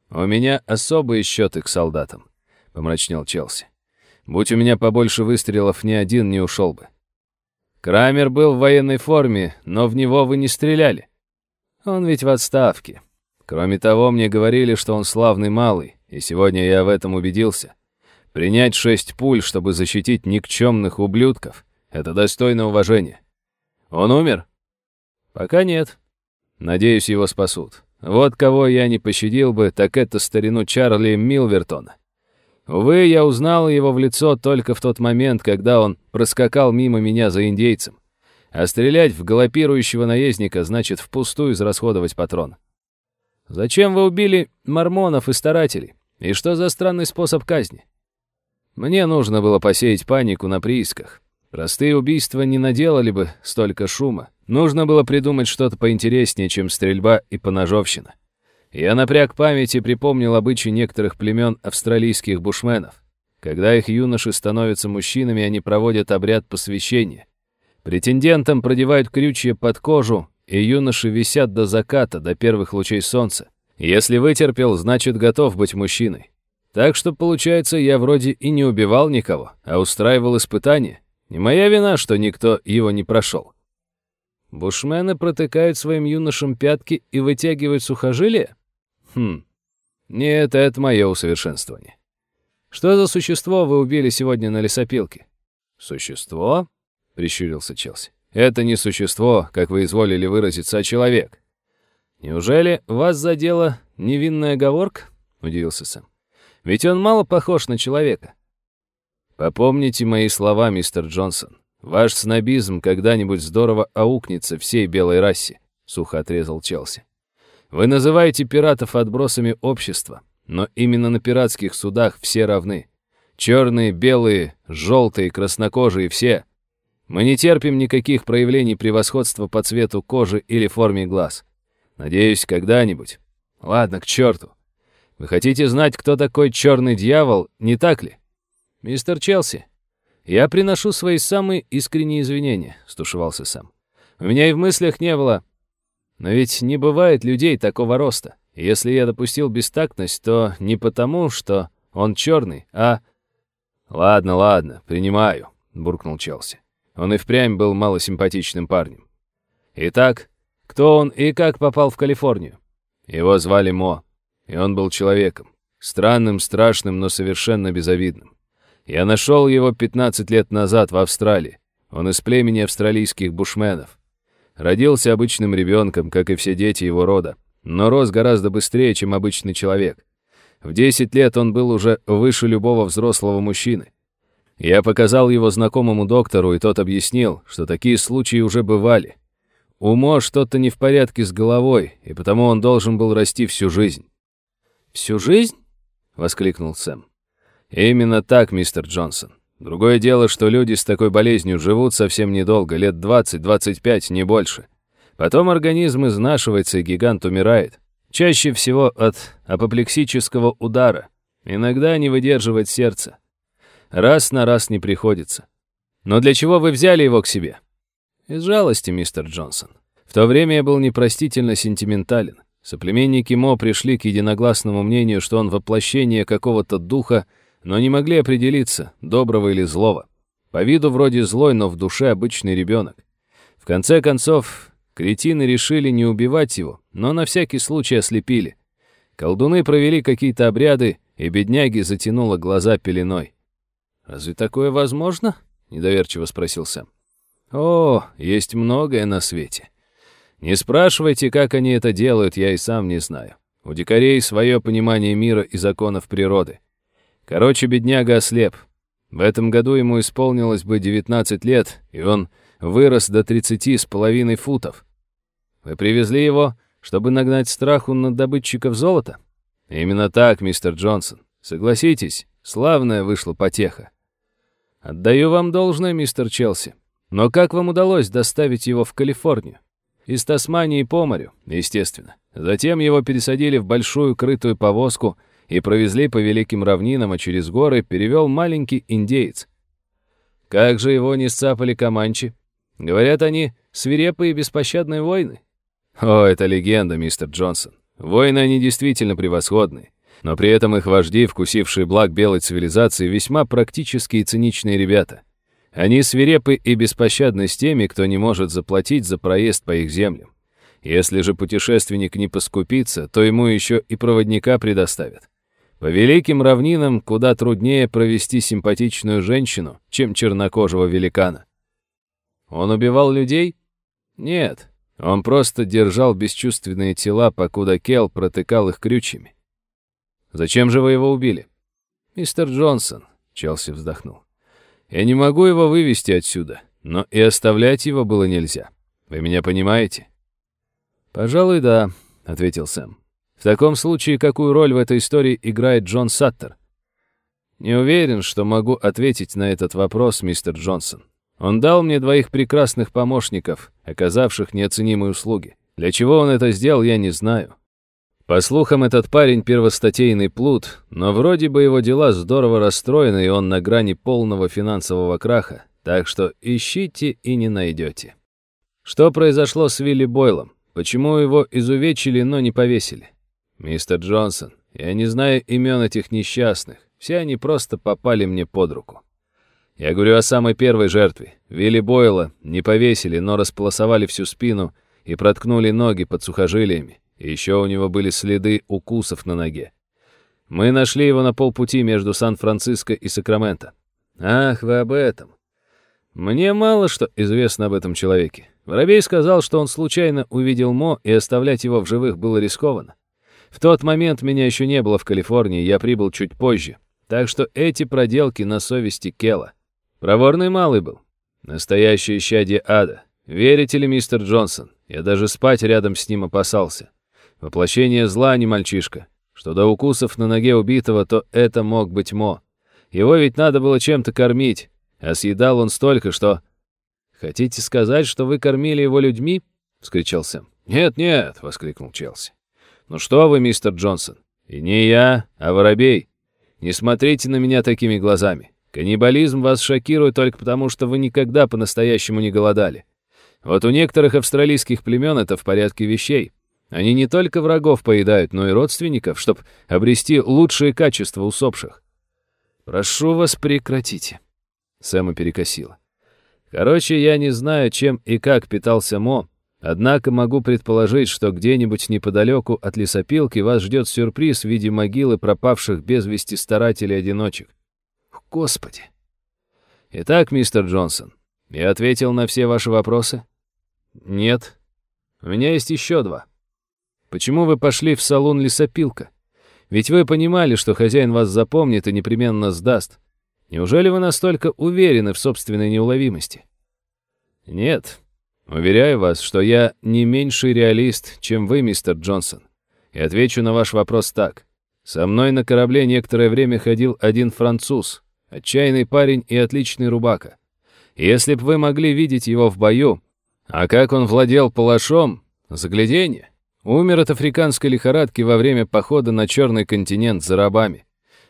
У меня особые счеты к солдатам, помрачнел Челси. Будь у меня побольше выстрелов, ни один не ушел бы. Крамер был в военной форме, но в него вы не стреляли. Он ведь в отставке. Кроме того, мне говорили, что он славный малый, и сегодня я в этом убедился. Принять шесть пуль, чтобы защитить никчемных ублюдков, это достойно уважения. Он умер? Пока нет. Надеюсь, его спасут. Вот кого я не пощадил бы, так это старину Чарли Милвертона. Увы, я узнал его в лицо только в тот момент, когда он проскакал мимо меня за индейцем. А стрелять в галопирующего наездника значит впустую израсходовать патрон. Зачем вы убили мормонов и старателей? И что за странный способ казни? Мне нужно было посеять панику на приисках. Простые убийства не наделали бы столько шума. Нужно было придумать что-то поинтереснее, чем стрельба и поножовщина. Я напряг память и припомнил обычаи некоторых племен австралийских бушменов. Когда их юноши становятся мужчинами, они проводят обряд посвящения. Претендентам продевают крючья под кожу, и юноши висят до заката, до первых лучей солнца. Если вытерпел, значит готов быть мужчиной. Так что, получается, я вроде и не убивал никого, а устраивал испытания. Не моя вина, что никто его не прошел. Бушмены протыкают своим юношам пятки и вытягивают сухожилия? Хм, нет, это мое усовершенствование. Что за существо вы убили сегодня на лесопилке? Существо? Прищурился Челси. Это не существо, как вы изволили выразиться, а человек. Неужели вас задела невинная оговорка? Удивился Сэм. Ведь он мало похож на человека. Попомните мои слова, мистер Джонсон. Ваш снобизм когда-нибудь здорово аукнется всей белой расе, сухо отрезал Челси. Вы называете пиратов отбросами общества, но именно на пиратских судах все равны. Черные, белые, желтые, краснокожие — все. Мы не терпим никаких проявлений превосходства по цвету кожи или форме глаз. Надеюсь, когда-нибудь. Ладно, к черту. Вы хотите знать, кто такой черный дьявол, не так ли? Мистер Челси, я приношу свои самые искренние извинения, стушевался сам. У меня и в мыслях не было но ведь не бывает людей такого роста. Если я допустил бестактность, то не потому, что он черный, а... «Ладно, ладно, принимаю», — буркнул Челси. Он и впрямь был малосимпатичным парнем. «Итак, кто он и как попал в Калифорнию?» Его звали Мо, и он был человеком. Странным, страшным, но совершенно безобидным. Я нашел его 15 лет назад в Австралии. Он из племени австралийских бушменов. Родился обычным ребенком, как и все дети его рода, но рос гораздо быстрее, чем обычный человек. В 10 лет он был уже выше любого взрослого мужчины. Я показал его знакомому доктору, и тот объяснил, что такие случаи уже бывали. Умо что-то не в порядке с головой, и потому он должен был расти всю жизнь. «Всю жизнь?» — воскликнул Сэм. «Именно так, мистер Джонсон. Другое дело, что люди с такой болезнью живут совсем недолго, лет 20-25, не больше. Потом организм изнашивается, и гигант умирает. Чаще всего от апоплексического удара. Иногда не выдерживает сердце. Раз на раз не приходится. Но для чего вы взяли его к себе? Из жалости, мистер Джонсон. В то время я был непростительно сентиментален. Соплеменники Мо пришли к единогласному мнению, что он воплощение какого-то духа, но не могли определиться, доброго или злого. По виду вроде злой, но в душе обычный ребенок. В конце концов, кретины решили не убивать его, но на всякий случай ослепили. Колдуны провели какие-то обряды, и бедняги затянуло глаза пеленой. «Разве такое возможно?» — недоверчиво спросил Сэм. «О, есть многое на свете. Не спрашивайте, как они это делают, я и сам не знаю. У дикарей свое понимание мира и законов природы. Короче, бедняга ослеп. В этом году ему исполнилось бы 19 лет, и он вырос до 30 с половиной футов. Вы привезли его, чтобы нагнать страху на добытчиков золота? Именно так, мистер Джонсон. Согласитесь, славная вышла потеха. Отдаю вам должное, мистер Челси. Но как вам удалось доставить его в Калифорнию? Из Тасмании по морю, естественно. Затем его пересадили в большую крытую повозку — и провезли по великим равнинам, а через горы перевел маленький индеец. Как же его не сцапали команчи? Говорят, они свирепые и беспощадные войны. О, это легенда, мистер Джонсон. Войны они действительно превосходные. Но при этом их вожди, вкусившие благ белой цивилизации, весьма практические и циничные ребята. Они свирепы и беспощадны с теми, кто не может заплатить за проезд по их землям. Если же путешественник не поскупится, то ему еще и проводника предоставят. По великим равнинам куда труднее провести симпатичную женщину, чем чернокожего великана. Он убивал людей? Нет, он просто держал бесчувственные тела, покуда Кел протыкал их крючьями. Зачем же вы его убили? Мистер Джонсон, Челси вздохнул. Я не могу его вывести отсюда, но и оставлять его было нельзя. Вы меня понимаете? Пожалуй, да, ответил Сэм. В таком случае, какую роль в этой истории играет Джон Саттер? Не уверен, что могу ответить на этот вопрос, мистер Джонсон. Он дал мне двоих прекрасных помощников, оказавших неоценимые услуги. Для чего он это сделал, я не знаю. По слухам, этот парень первостатейный плут, но вроде бы его дела здорово расстроены, и он на грани полного финансового краха, так что ищите и не найдете. Что произошло с Вилли Бойлом? Почему его изувечили, но не повесили? Мистер Джонсон, я не знаю имен этих несчастных, все они просто попали мне под руку. Я говорю о самой первой жертве. Вилли Бойла не повесили, но располосовали всю спину и проткнули ноги под сухожилиями. И еще у него были следы укусов на ноге. Мы нашли его на полпути между Сан-Франциско и Сакраменто. Ах, вы об этом. Мне мало что известно об этом человеке. Воробей сказал, что он случайно увидел Мо, и оставлять его в живых было рискованно. В тот момент меня еще не было в Калифорнии, я прибыл чуть позже. Так что эти проделки на совести Кела. Проворный малый был. Настоящее щадье ада. Верите ли, мистер Джонсон? Я даже спать рядом с ним опасался. Воплощение зла, а не мальчишка. Что до укусов на ноге убитого, то это мог быть Мо. Его ведь надо было чем-то кормить, а съедал он столько, что... «Хотите сказать, что вы кормили его людьми?» — вскричал Сэм. «Нет-нет», — воскликнул Челси. «Ну что вы, мистер Джонсон? И не я, а воробей. Не смотрите на меня такими глазами. Каннибализм вас шокирует только потому, что вы никогда по-настоящему не голодали. Вот у некоторых австралийских племен это в порядке вещей. Они не только врагов поедают, но и родственников, чтобы обрести лучшие качества усопших. Прошу вас, прекратите. Сэма перекосила. Короче, я не знаю, чем и как питался Мо, однако могу предположить, что где-нибудь неподалеку от лесопилки вас ждет сюрприз в виде могилы пропавших без вести старателей-одиночек. Господи! Итак, мистер Джонсон, я ответил на все ваши вопросы? Нет. У меня есть еще два. Почему вы пошли в салон лесопилка? Ведь вы понимали, что хозяин вас запомнит и непременно сдаст. Неужели вы настолько уверены в собственной неуловимости? Нет. Уверяю вас, что я не меньший реалист, чем вы, мистер Джонсон. И отвечу на ваш вопрос так. Со мной на корабле некоторое время ходил один француз, отчаянный парень и отличный рубака. Если б вы могли видеть его в бою, а как он владел палашом, загляденье, Умер от африканской лихорадки во время похода на Черный континент за рабами.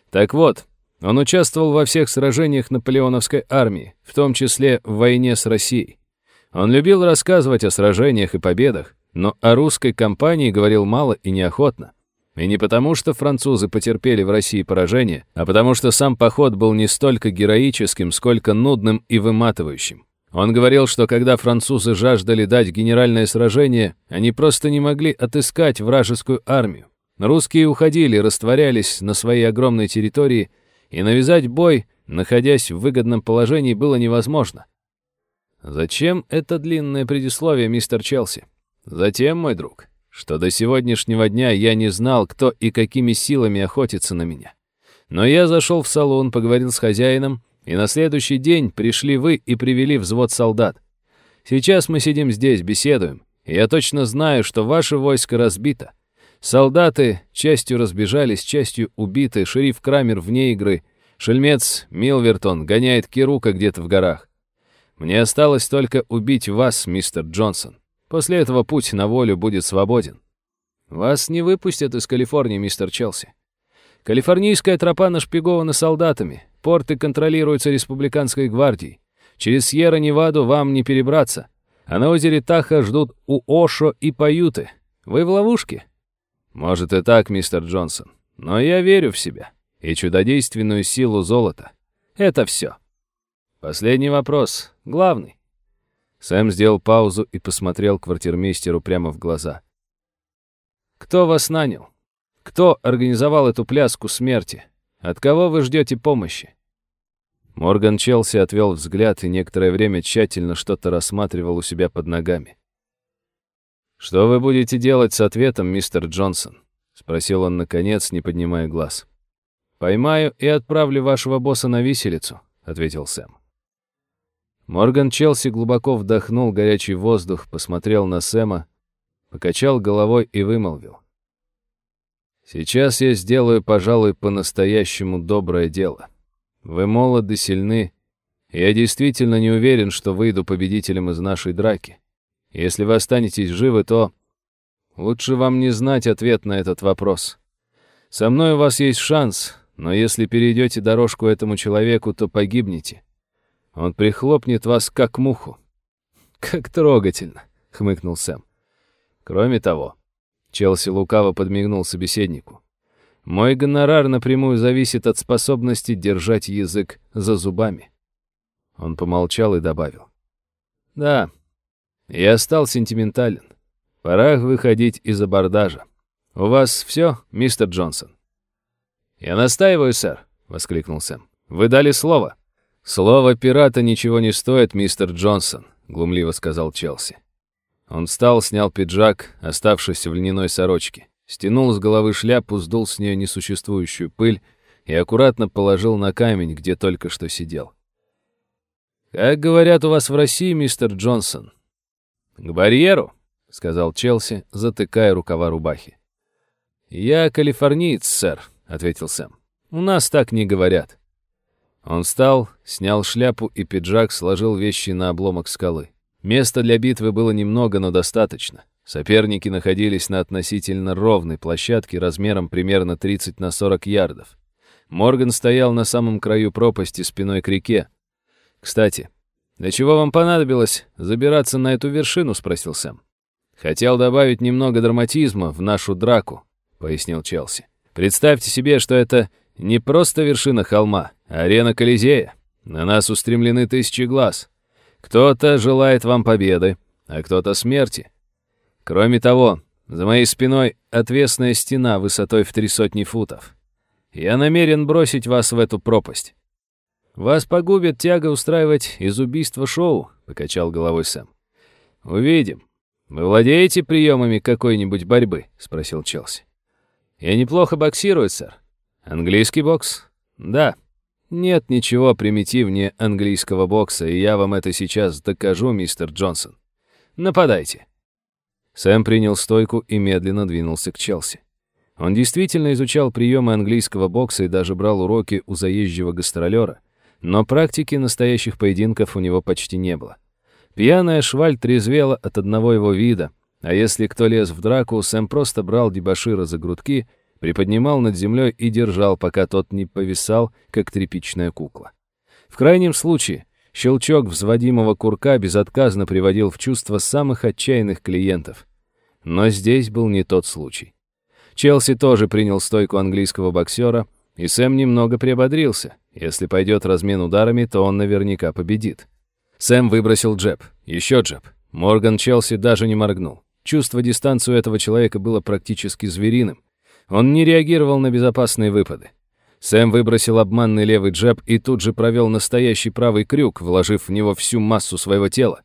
Так вот, он участвовал во всех сражениях наполеоновской армии, в том числе в войне с Россией. Он любил рассказывать о сражениях и победах, но о русской кампании говорил мало и неохотно. И не потому, что французы потерпели в России поражение, а потому что сам поход был не столько героическим, сколько нудным и выматывающим. Он говорил, что когда французы жаждали дать генеральное сражение, они просто не могли отыскать вражескую армию. Русские уходили, растворялись на своей огромной территории, и навязать бой, находясь в выгодном положении, было невозможно. Зачем это длинное предисловие, мистер Челси? Затем, мой друг, что до сегодняшнего дня я не знал, кто и какими силами охотится на меня. Но я зашел в салон, поговорил с хозяином, и на следующий день пришли вы и привели взвод солдат. Сейчас мы сидим здесь, беседуем, и я точно знаю, что ваше войско разбито. Солдаты частью разбежались, частью убиты, шериф Крамер вне игры, шельмец Милвертон гоняет Кирука где-то в горах. Мне осталось только убить вас, мистер Джонсон. После этого путь на волю будет свободен. Вас не выпустят из Калифорнии, мистер Челси. Калифорнийская тропа нашпигована солдатами, Порты контролируются республиканской гвардией. Через Сьерра-Неваду вам не перебраться. А на озере Таха ждут у Ошо и Паюты. Вы в ловушке? Может и так, мистер Джонсон. Но я верю в себя и чудодейственную силу золота. Это все. Последний вопрос, главный. Сэм сделал паузу и посмотрел квартирмейстеру прямо в глаза. «Кто вас нанял? Кто организовал эту пляску смерти? От кого вы ждете помощи?» Морган Челси отвел взгляд и некоторое время тщательно что-то рассматривал у себя под ногами. «Что вы будете делать с ответом, мистер Джонсон?» — спросил он наконец, не поднимая глаз. «Поймаю и отправлю вашего босса на виселицу», — ответил Сэм. Морган Челси глубоко вдохнул горячий воздух, посмотрел на Сэма, покачал головой и вымолвил. «Сейчас я сделаю, пожалуй, по-настоящему доброе дело. Вы молоды, сильны. Я действительно не уверен, что выйду победителем из нашей драки. Если вы останетесь живы, то... Лучше вам не знать ответ на этот вопрос. Со мной у вас есть шанс, но если перейдете дорожку этому человеку, то погибнете. Он прихлопнет вас, как муху». «Как трогательно», — хмыкнул Сэм. «Кроме того», — Челси лукаво подмигнул собеседнику, «мой гонорар напрямую зависит от способности держать язык за зубами». Он помолчал и добавил. «Да, я стал сентиментален. Пора выходить из абордажа. У вас все, мистер Джонсон?» «Я настаиваю, сэр», — воскликнул Сэм. «Вы дали слово». «Слово пирата ничего не стоит, мистер Джонсон», — глумливо сказал Челси. Он встал, снял пиджак, оставшись в льняной сорочке, стянул с головы шляпу, сдул с нее несуществующую пыль и аккуратно положил на камень, где только что сидел. «Как говорят у вас в России, мистер Джонсон?» «К барьеру», — сказал Челси, затыкая рукава рубахи. «Я калифорниец, сэр», — ответил Сэм. «У нас так не говорят». Он встал, снял шляпу и пиджак, сложил вещи на обломок скалы. Места для битвы было немного, но достаточно. Соперники находились на относительно ровной площадке размером примерно 30 на 40 ярдов. Морган стоял на самом краю пропасти спиной к реке. «Кстати, для чего вам понадобилось забираться на эту вершину?» — спросил Сэм. «Хотел добавить немного драматизма в нашу драку», — пояснил Челси. «Представьте себе, что это не просто вершина холма, а арена Колизея. На нас устремлены тысячи глаз. Кто-то желает вам победы, а кто-то смерти. Кроме того, за моей спиной отвесная стена высотой в три сотни футов. Я намерен бросить вас в эту пропасть. Вас погубит тяга устраивать из убийства шоу, покачал головой Сэм. Увидим. Вы владеете приемами какой-нибудь борьбы? спросил Челси. Я неплохо боксирую, сэр. Английский бокс? Да. Нет ничего примитивнее английского бокса, и я вам это сейчас докажу, мистер Джонсон. Нападайте. Сэм принял стойку и медленно двинулся к Челси. Он действительно изучал приемы английского бокса и даже брал уроки у заезжего гастролера, но практики настоящих поединков у него почти не было. Пьяная шваль трезвела от одного его вида, а если кто лез в драку, Сэм просто брал дебошира за грудки — приподнимал над землей и держал, пока тот не повисал, как тряпичная кукла. В крайнем случае, щелчок взводимого курка безотказно приводил в чувство самых отчаянных клиентов. Но здесь был не тот случай. Челси тоже принял стойку английского боксера, и Сэм немного приободрился. Если пойдет размен ударами, то он наверняка победит. Сэм выбросил джеб, еще джеб. Морган Челси даже не моргнул. Чувство дистанции у этого человека было практически звериным. Он не реагировал на безопасные выпады. Сэм выбросил обманный левый джеб и тут же провел настоящий правый крюк, вложив в него всю массу своего тела.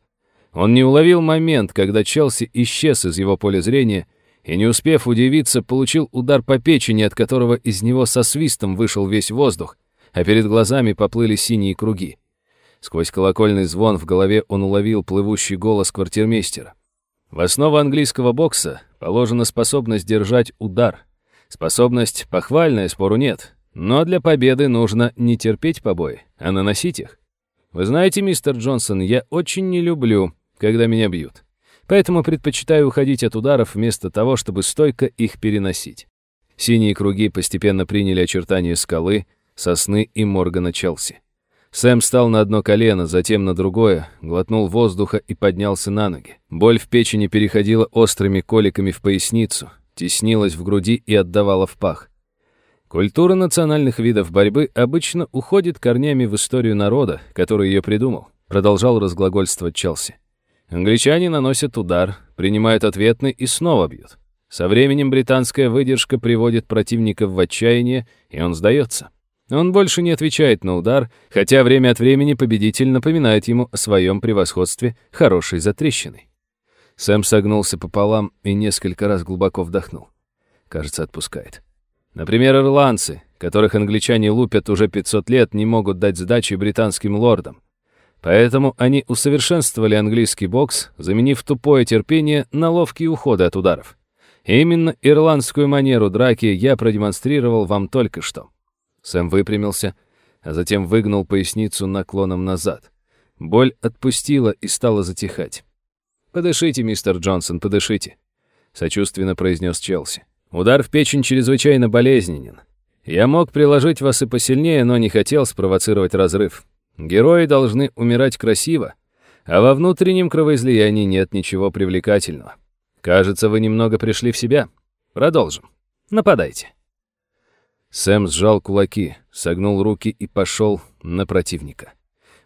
Он не уловил момент, когда Челси исчез из его поля зрения и, не успев удивиться, получил удар по печени, от которого из него со свистом вышел весь воздух, а перед глазами поплыли синие круги. Сквозь колокольный звон в голове он уловил плывущий голос квартирмейстера. В основу английского бокса положена способность держать удар — Способность похвальная, спору нет. Но для победы нужно не терпеть побои, а наносить их. Вы знаете, мистер Джонсон, я очень не люблю, когда меня бьют. Поэтому предпочитаю уходить от ударов вместо того, чтобы стойко их переносить. Синие круги постепенно приняли очертания скалы, сосны и Моргана Челси. Сэм встал на одно колено, затем на другое, глотнул воздуха и поднялся на ноги. Боль в печени переходила острыми коликами в поясницу, теснилась в груди и отдавала в пах. Культура национальных видов борьбы обычно уходит корнями в историю народа, который ее придумал, продолжал разглагольствовать Челси. Англичане наносят удар, принимают ответный и снова бьют. Со временем британская выдержка приводит противника в отчаяние, и он сдается. Он больше не отвечает на удар, хотя время от времени победитель напоминает ему о своем превосходстве хорошей затрещиной. Сэм согнулся пополам и несколько раз глубоко вдохнул. Кажется, отпускает. Например, ирландцы, которых англичане лупят уже 500 лет, не могут дать сдачи британским лордам. Поэтому они усовершенствовали английский бокс, заменив тупое терпение на ловкие уходы от ударов. Именно ирландскую манеру драки я продемонстрировал вам только что. Сэм выпрямился, а затем выгнул поясницу наклоном назад. Боль отпустила и стала затихать. «Подышите, мистер Джонсон, подышите», — сочувственно произнес Челси. «Удар в печень чрезвычайно болезненен. Я мог приложить вас и посильнее, но не хотел спровоцировать разрыв. Герои должны умирать красиво, а во внутреннем кровоизлиянии нет ничего привлекательного. Кажется, вы немного пришли в себя. Продолжим. Нападайте». Сэм сжал кулаки, согнул руки и пошел на противника.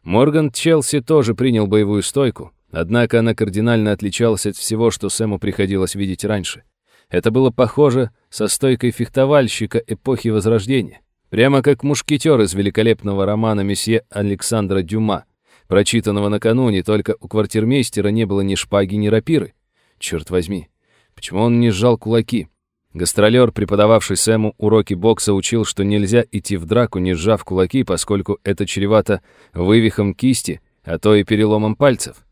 Морган Челси тоже принял боевую стойку, однако она кардинально отличалась от всего, что Сэму приходилось видеть раньше. Это было похоже со стойкой фехтовальщика эпохи Возрождения, прямо как мушкетер из великолепного романа месье Александра Дюма, прочитанного накануне, только у квартирмейстера не было ни шпаги, ни рапиры. Черт возьми, почему он не сжал кулаки? Гастролер, преподававший Сэму уроки бокса, учил, что нельзя идти в драку, не сжав кулаки, поскольку это чревато вывихом кисти, а то и переломом пальцев.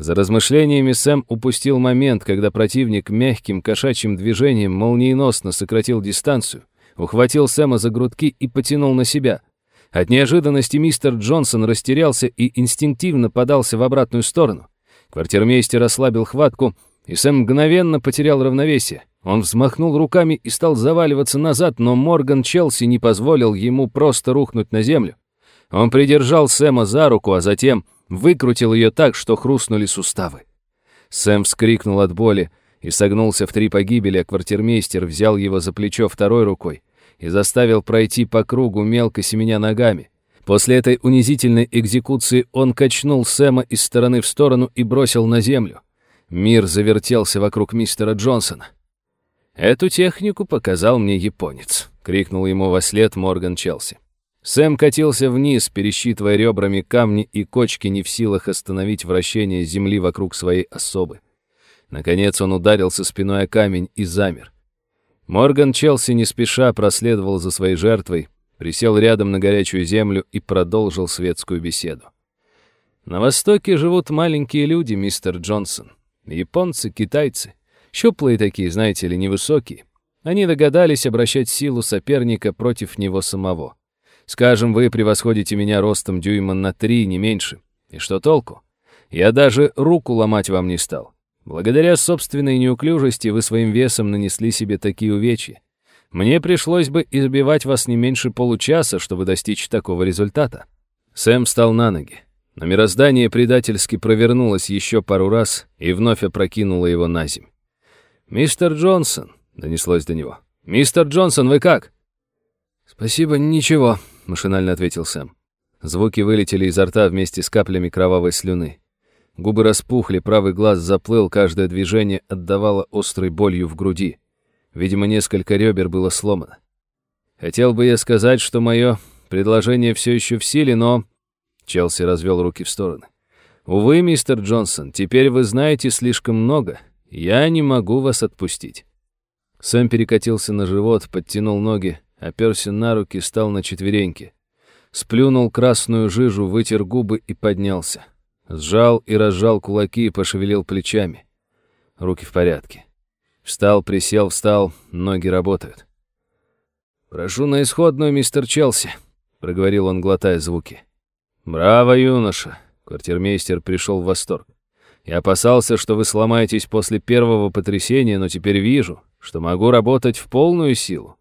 За размышлениями Сэм упустил момент, когда противник мягким кошачьим движением молниеносно сократил дистанцию, ухватил Сэма за грудки и потянул на себя. От неожиданности мистер Джонсон растерялся и инстинктивно подался в обратную сторону. Квартирмейстер ослабил хватку, и Сэм мгновенно потерял равновесие. Он взмахнул руками и стал заваливаться назад, но Морган Челси не позволил ему просто рухнуть на землю. Он придержал Сэма за руку, а затем выкрутил ее так, что хрустнули суставы. Сэм вскрикнул от боли и согнулся в три погибели, а квартирмейстер взял его за плечо второй рукой и заставил пройти по кругу, мелко семеня ногами. После этой унизительной экзекуции он качнул Сэма из стороны в сторону и бросил на землю. Мир завертелся вокруг мистера Джонсона. «Эту технику показал мне японец», — крикнул ему во след Морган Челси. Сэм катился вниз, пересчитывая ребрами камни и кочки, не в силах остановить вращение земли вокруг своей особы. Наконец он ударился спиной о камень и замер. Морган Челси не спеша проследовал за своей жертвой, присел рядом на горячую землю и продолжил светскую беседу. «На Востоке живут маленькие люди, мистер Джонсон. Японцы, китайцы. Щуплые такие, знаете ли, невысокие. Они догадались обращать силу соперника против него самого. Скажем, вы превосходите меня ростом дюйма на три, не меньше. И что толку? Я даже руку ломать вам не стал. Благодаря собственной неуклюжести вы своим весом нанесли себе такие увечья. Мне пришлось бы избивать вас не меньше получаса, чтобы достичь такого результата. Сэм встал на ноги. Но мироздание предательски провернулось еще пару раз и вновь опрокинуло его на земь. «Мистер Джонсон», — донеслось до него. «Мистер Джонсон, вы как?» «Спасибо, ничего», — машинально ответил Сэм. Звуки вылетели изо рта вместе с каплями кровавой слюны. Губы распухли, правый глаз заплыл, каждое движение отдавало острой болью в груди. Видимо, несколько ребер было сломано. Хотел бы я сказать, что мое предложение все еще в силе, но... Челси развел руки в стороны. Увы, мистер Джонсон, теперь вы знаете слишком много, я не могу вас отпустить». Сэм перекатился на живот, подтянул ноги, оперся на руки, стал на четвереньки. Сплюнул красную жижу, вытер губы и поднялся. Сжал и разжал кулаки и пошевелил плечами. Руки в порядке. Встал, присел, встал, ноги работают. «Прошу на исходную, мистер Челси», — проговорил он, глотая звуки. «Браво, юноша!» — квартирмейстер пришел в восторг. Я опасался, что вы сломаетесь после первого потрясения, но теперь вижу, что могу работать в полную силу».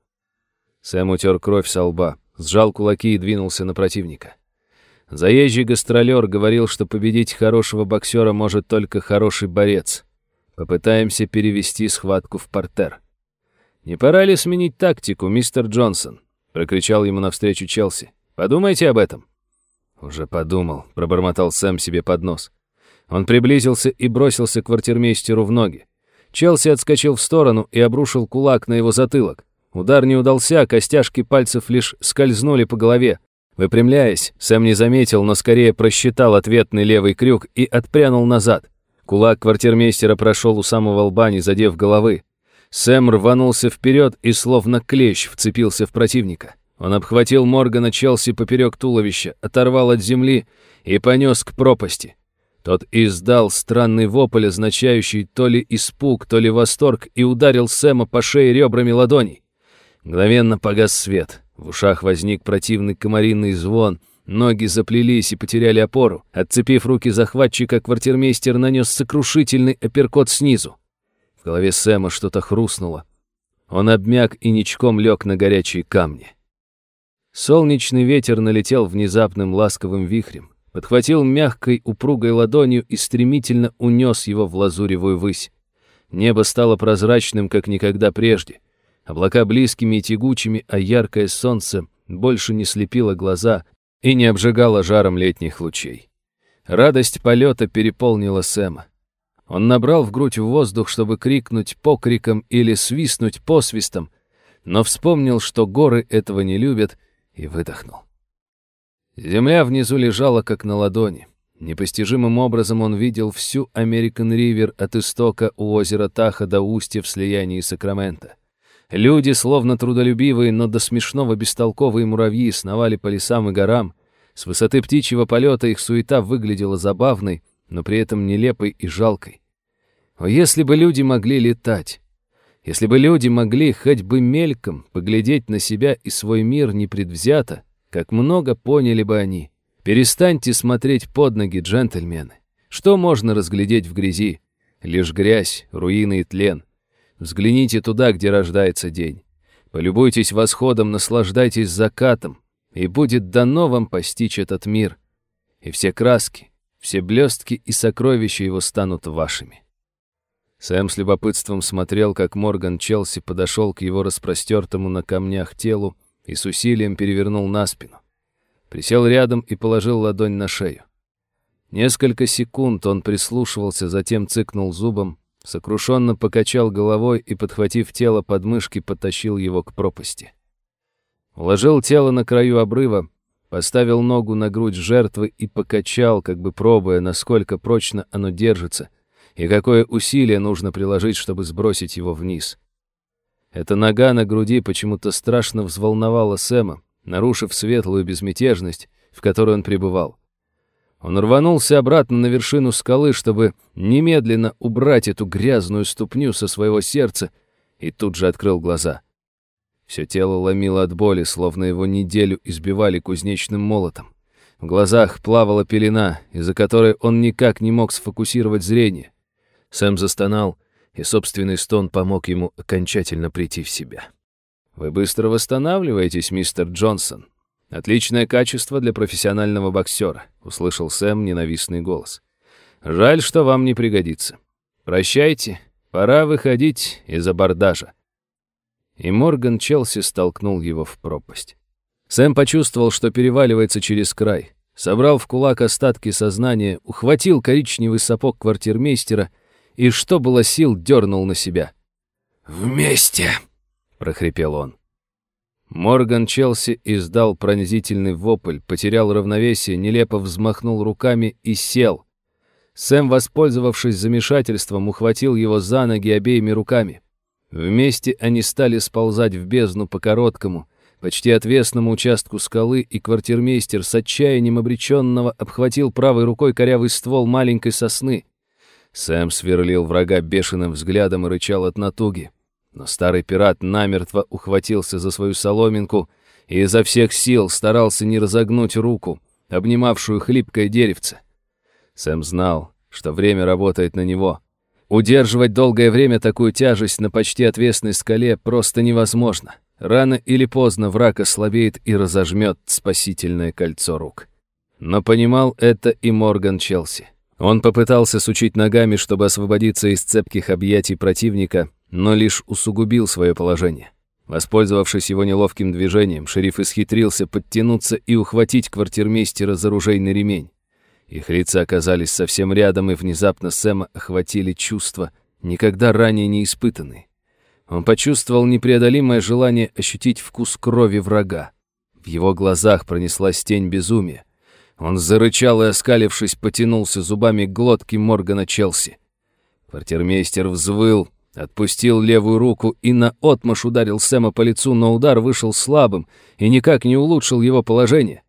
Сэм утер кровь со лба, сжал кулаки и двинулся на противника. Заезжий гастролер говорил, что победить хорошего боксера может только хороший борец. Попытаемся перевести схватку в портер. «Не пора ли сменить тактику, мистер Джонсон?» — прокричал ему навстречу Челси. «Подумайте об этом». «Уже подумал», — пробормотал Сэм себе под нос. Он приблизился и бросился квартирмейстеру в ноги. Челси отскочил в сторону и обрушил кулак на его затылок. Удар не удался, костяшки пальцев лишь скользнули по голове. Выпрямляясь, Сэм не заметил, но скорее просчитал ответный левый крюк и отпрянул назад. Кулак квартирмейстера прошел у самого лба, не задев головы. Сэм рванулся вперед и словно клещ вцепился в противника. Он обхватил Моргана Челси поперек туловища, оторвал от земли и понес к пропасти. Тот издал странный вопль, означающий то ли испуг, то ли восторг, и ударил Сэма по шее ребрами ладоней. Мгновенно погас свет. В ушах возник противный комаринный звон. Ноги заплелись и потеряли опору. Отцепив руки захватчика, квартирмейстер нанес сокрушительный апперкот снизу. В голове Сэма что-то хрустнуло. Он обмяк и ничком лег на горячие камни. Солнечный ветер налетел внезапным ласковым вихрем подхватил мягкой, упругой ладонью и стремительно унес его в лазуревую высь. Небо стало прозрачным, как никогда прежде. Облака близкими и тягучими, а яркое солнце больше не слепило глаза и не обжигало жаром летних лучей. Радость полета переполнила Сэма. Он набрал в грудь воздух, чтобы крикнуть покриком или свистнуть посвистом, но вспомнил, что горы этого не любят, и выдохнул. Земля внизу лежала как на ладони. Непостижимым образом он видел всю Американ Ривер от истока у озера Таха до устья в слиянии Сакрамента. Люди, словно трудолюбивые, но до смешного бестолковые муравьи, сновали по лесам и горам. С высоты птичьего полета их суета выглядела забавной, но при этом нелепой и жалкой. О, если бы люди могли летать! Если бы люди могли хоть бы мельком поглядеть на себя и свой мир непредвзято, как много поняли бы они. Перестаньте смотреть под ноги, джентльмены. Что можно разглядеть в грязи? Лишь грязь, руины и тлен. Взгляните туда, где рождается день. Полюбуйтесь восходом, наслаждайтесь закатом, и будет дано вам постичь этот мир. И все краски, все блестки и сокровища его станут вашими. Сэм с любопытством смотрел, как Морган Челси подошел к его распростертому на камнях телу, и с усилием перевернул на спину. Присел рядом и положил ладонь на шею. Несколько секунд он прислушивался, затем цыкнул зубом, сокрушенно покачал головой и, подхватив тело под мышки, потащил его к пропасти. Уложил тело на краю обрыва, поставил ногу на грудь жертвы и покачал, как бы пробуя, насколько прочно оно держится и какое усилие нужно приложить, чтобы сбросить его вниз. Эта нога на груди почему-то страшно взволновала Сэма, нарушив светлую безмятежность, в которой он пребывал. Он рванулся обратно на вершину скалы, чтобы немедленно убрать эту грязную ступню со своего сердца, и тут же открыл глаза. Все тело ломило от боли, словно его неделю избивали кузнечным молотом. В глазах плавала пелена, из-за которой он никак не мог сфокусировать зрение. Сэм застонал — и собственный стон помог ему окончательно прийти в себя. «Вы быстро восстанавливаетесь, мистер Джонсон. Отличное качество для профессионального боксера», — услышал Сэм ненавистный голос. «Жаль, что вам не пригодится. Прощайте, пора выходить из абордажа». И Морган Челси столкнул его в пропасть. Сэм почувствовал, что переваливается через край, собрал в кулак остатки сознания, ухватил коричневый сапог квартирмейстера и, что было сил, дернул на себя. «Вместе!» — прохрипел он. Морган Челси издал пронзительный вопль, потерял равновесие, нелепо взмахнул руками и сел. Сэм, воспользовавшись замешательством, ухватил его за ноги обеими руками. Вместе они стали сползать в бездну по короткому, почти отвесному участку скалы, и квартирмейстер с отчаянием обреченного обхватил правой рукой корявый ствол маленькой сосны. Сэм сверлил врага бешеным взглядом и рычал от натуги. Но старый пират намертво ухватился за свою соломинку и изо всех сил старался не разогнуть руку, обнимавшую хлипкое деревце. Сэм знал, что время работает на него. Удерживать долгое время такую тяжесть на почти отвесной скале просто невозможно. Рано или поздно враг ослабеет и разожмет спасительное кольцо рук. Но понимал это и Морган Челси. Он попытался сучить ногами, чтобы освободиться из цепких объятий противника, но лишь усугубил свое положение. Воспользовавшись его неловким движением, шериф исхитрился подтянуться и ухватить квартирмейстера за ружейный ремень. Их лица оказались совсем рядом, и внезапно Сэма охватили чувства, никогда ранее не испытанные. Он почувствовал непреодолимое желание ощутить вкус крови врага. В его глазах пронеслась тень безумия. Он зарычал и, оскалившись, потянулся зубами к глотке Моргана Челси. Квартирмейстер взвыл, отпустил левую руку и наотмашь ударил Сэма по лицу, но удар вышел слабым и никак не улучшил его положение.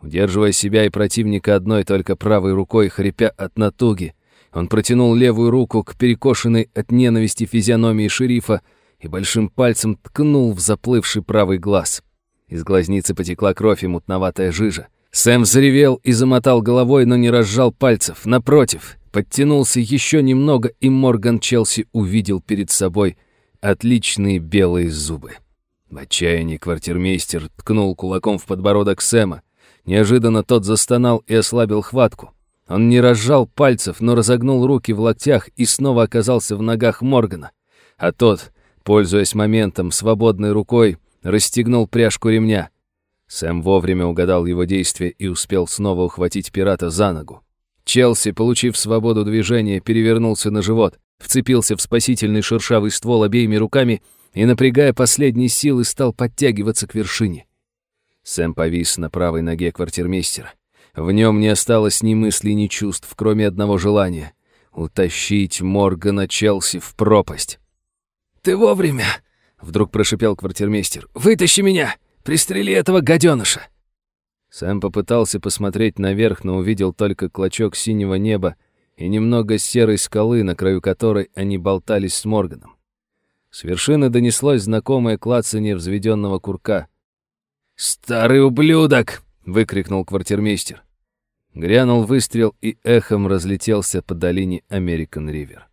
Удерживая себя и противника одной только правой рукой, хрипя от натуги, он протянул левую руку к перекошенной от ненависти физиономии шерифа и большим пальцем ткнул в заплывший правый глаз. Из глазницы потекла кровь и мутноватая жижа. Сэм взревел и замотал головой, но не разжал пальцев. Напротив, подтянулся еще немного, и Морган Челси увидел перед собой отличные белые зубы. В отчаянии квартирмейстер ткнул кулаком в подбородок Сэма. Неожиданно тот застонал и ослабил хватку. Он не разжал пальцев, но разогнул руки в локтях и снова оказался в ногах Моргана. А тот, пользуясь моментом, свободной рукой, расстегнул пряжку ремня — Сэм вовремя угадал его действия и успел снова ухватить пирата за ногу. Челси, получив свободу движения, перевернулся на живот, вцепился в спасительный шершавый ствол обеими руками и, напрягая последние силы, стал подтягиваться к вершине. Сэм повис на правой ноге квартирмейстера. В нем не осталось ни мыслей, ни чувств, кроме одного желания — утащить Моргана Челси в пропасть. «Ты вовремя!» — вдруг прошипел квартирмейстер. «Вытащи меня!» Пристрели этого гаденыша!» Сэм попытался посмотреть наверх, но увидел только клочок синего неба и немного серой скалы, на краю которой они болтались с Морганом. С вершины донеслось знакомое клацание взведенного курка. «Старый ублюдок!» — выкрикнул квартирмейстер. Грянул выстрел и эхом разлетелся по долине Американ-Ривер.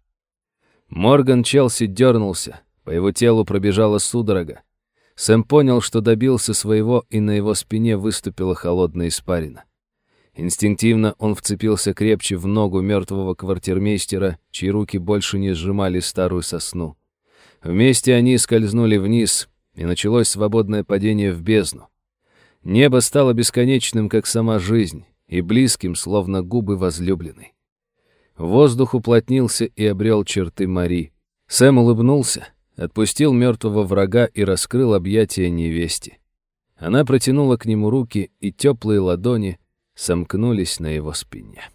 Морган Челси дернулся, по его телу пробежала судорога. Сэм понял, что добился своего, и на его спине выступила холодная испарина. Инстинктивно он вцепился крепче в ногу мертвого квартирмейстера, чьи руки больше не сжимали старую сосну. Вместе они скользнули вниз, и началось свободное падение в бездну. Небо стало бесконечным, как сама жизнь, и близким, словно губы возлюбленной. Воздух уплотнился и обрел черты Мари. Сэм улыбнулся, отпустил мертвого врага и раскрыл объятия невесте. Она протянула к нему руки, и теплые ладони сомкнулись на его спине.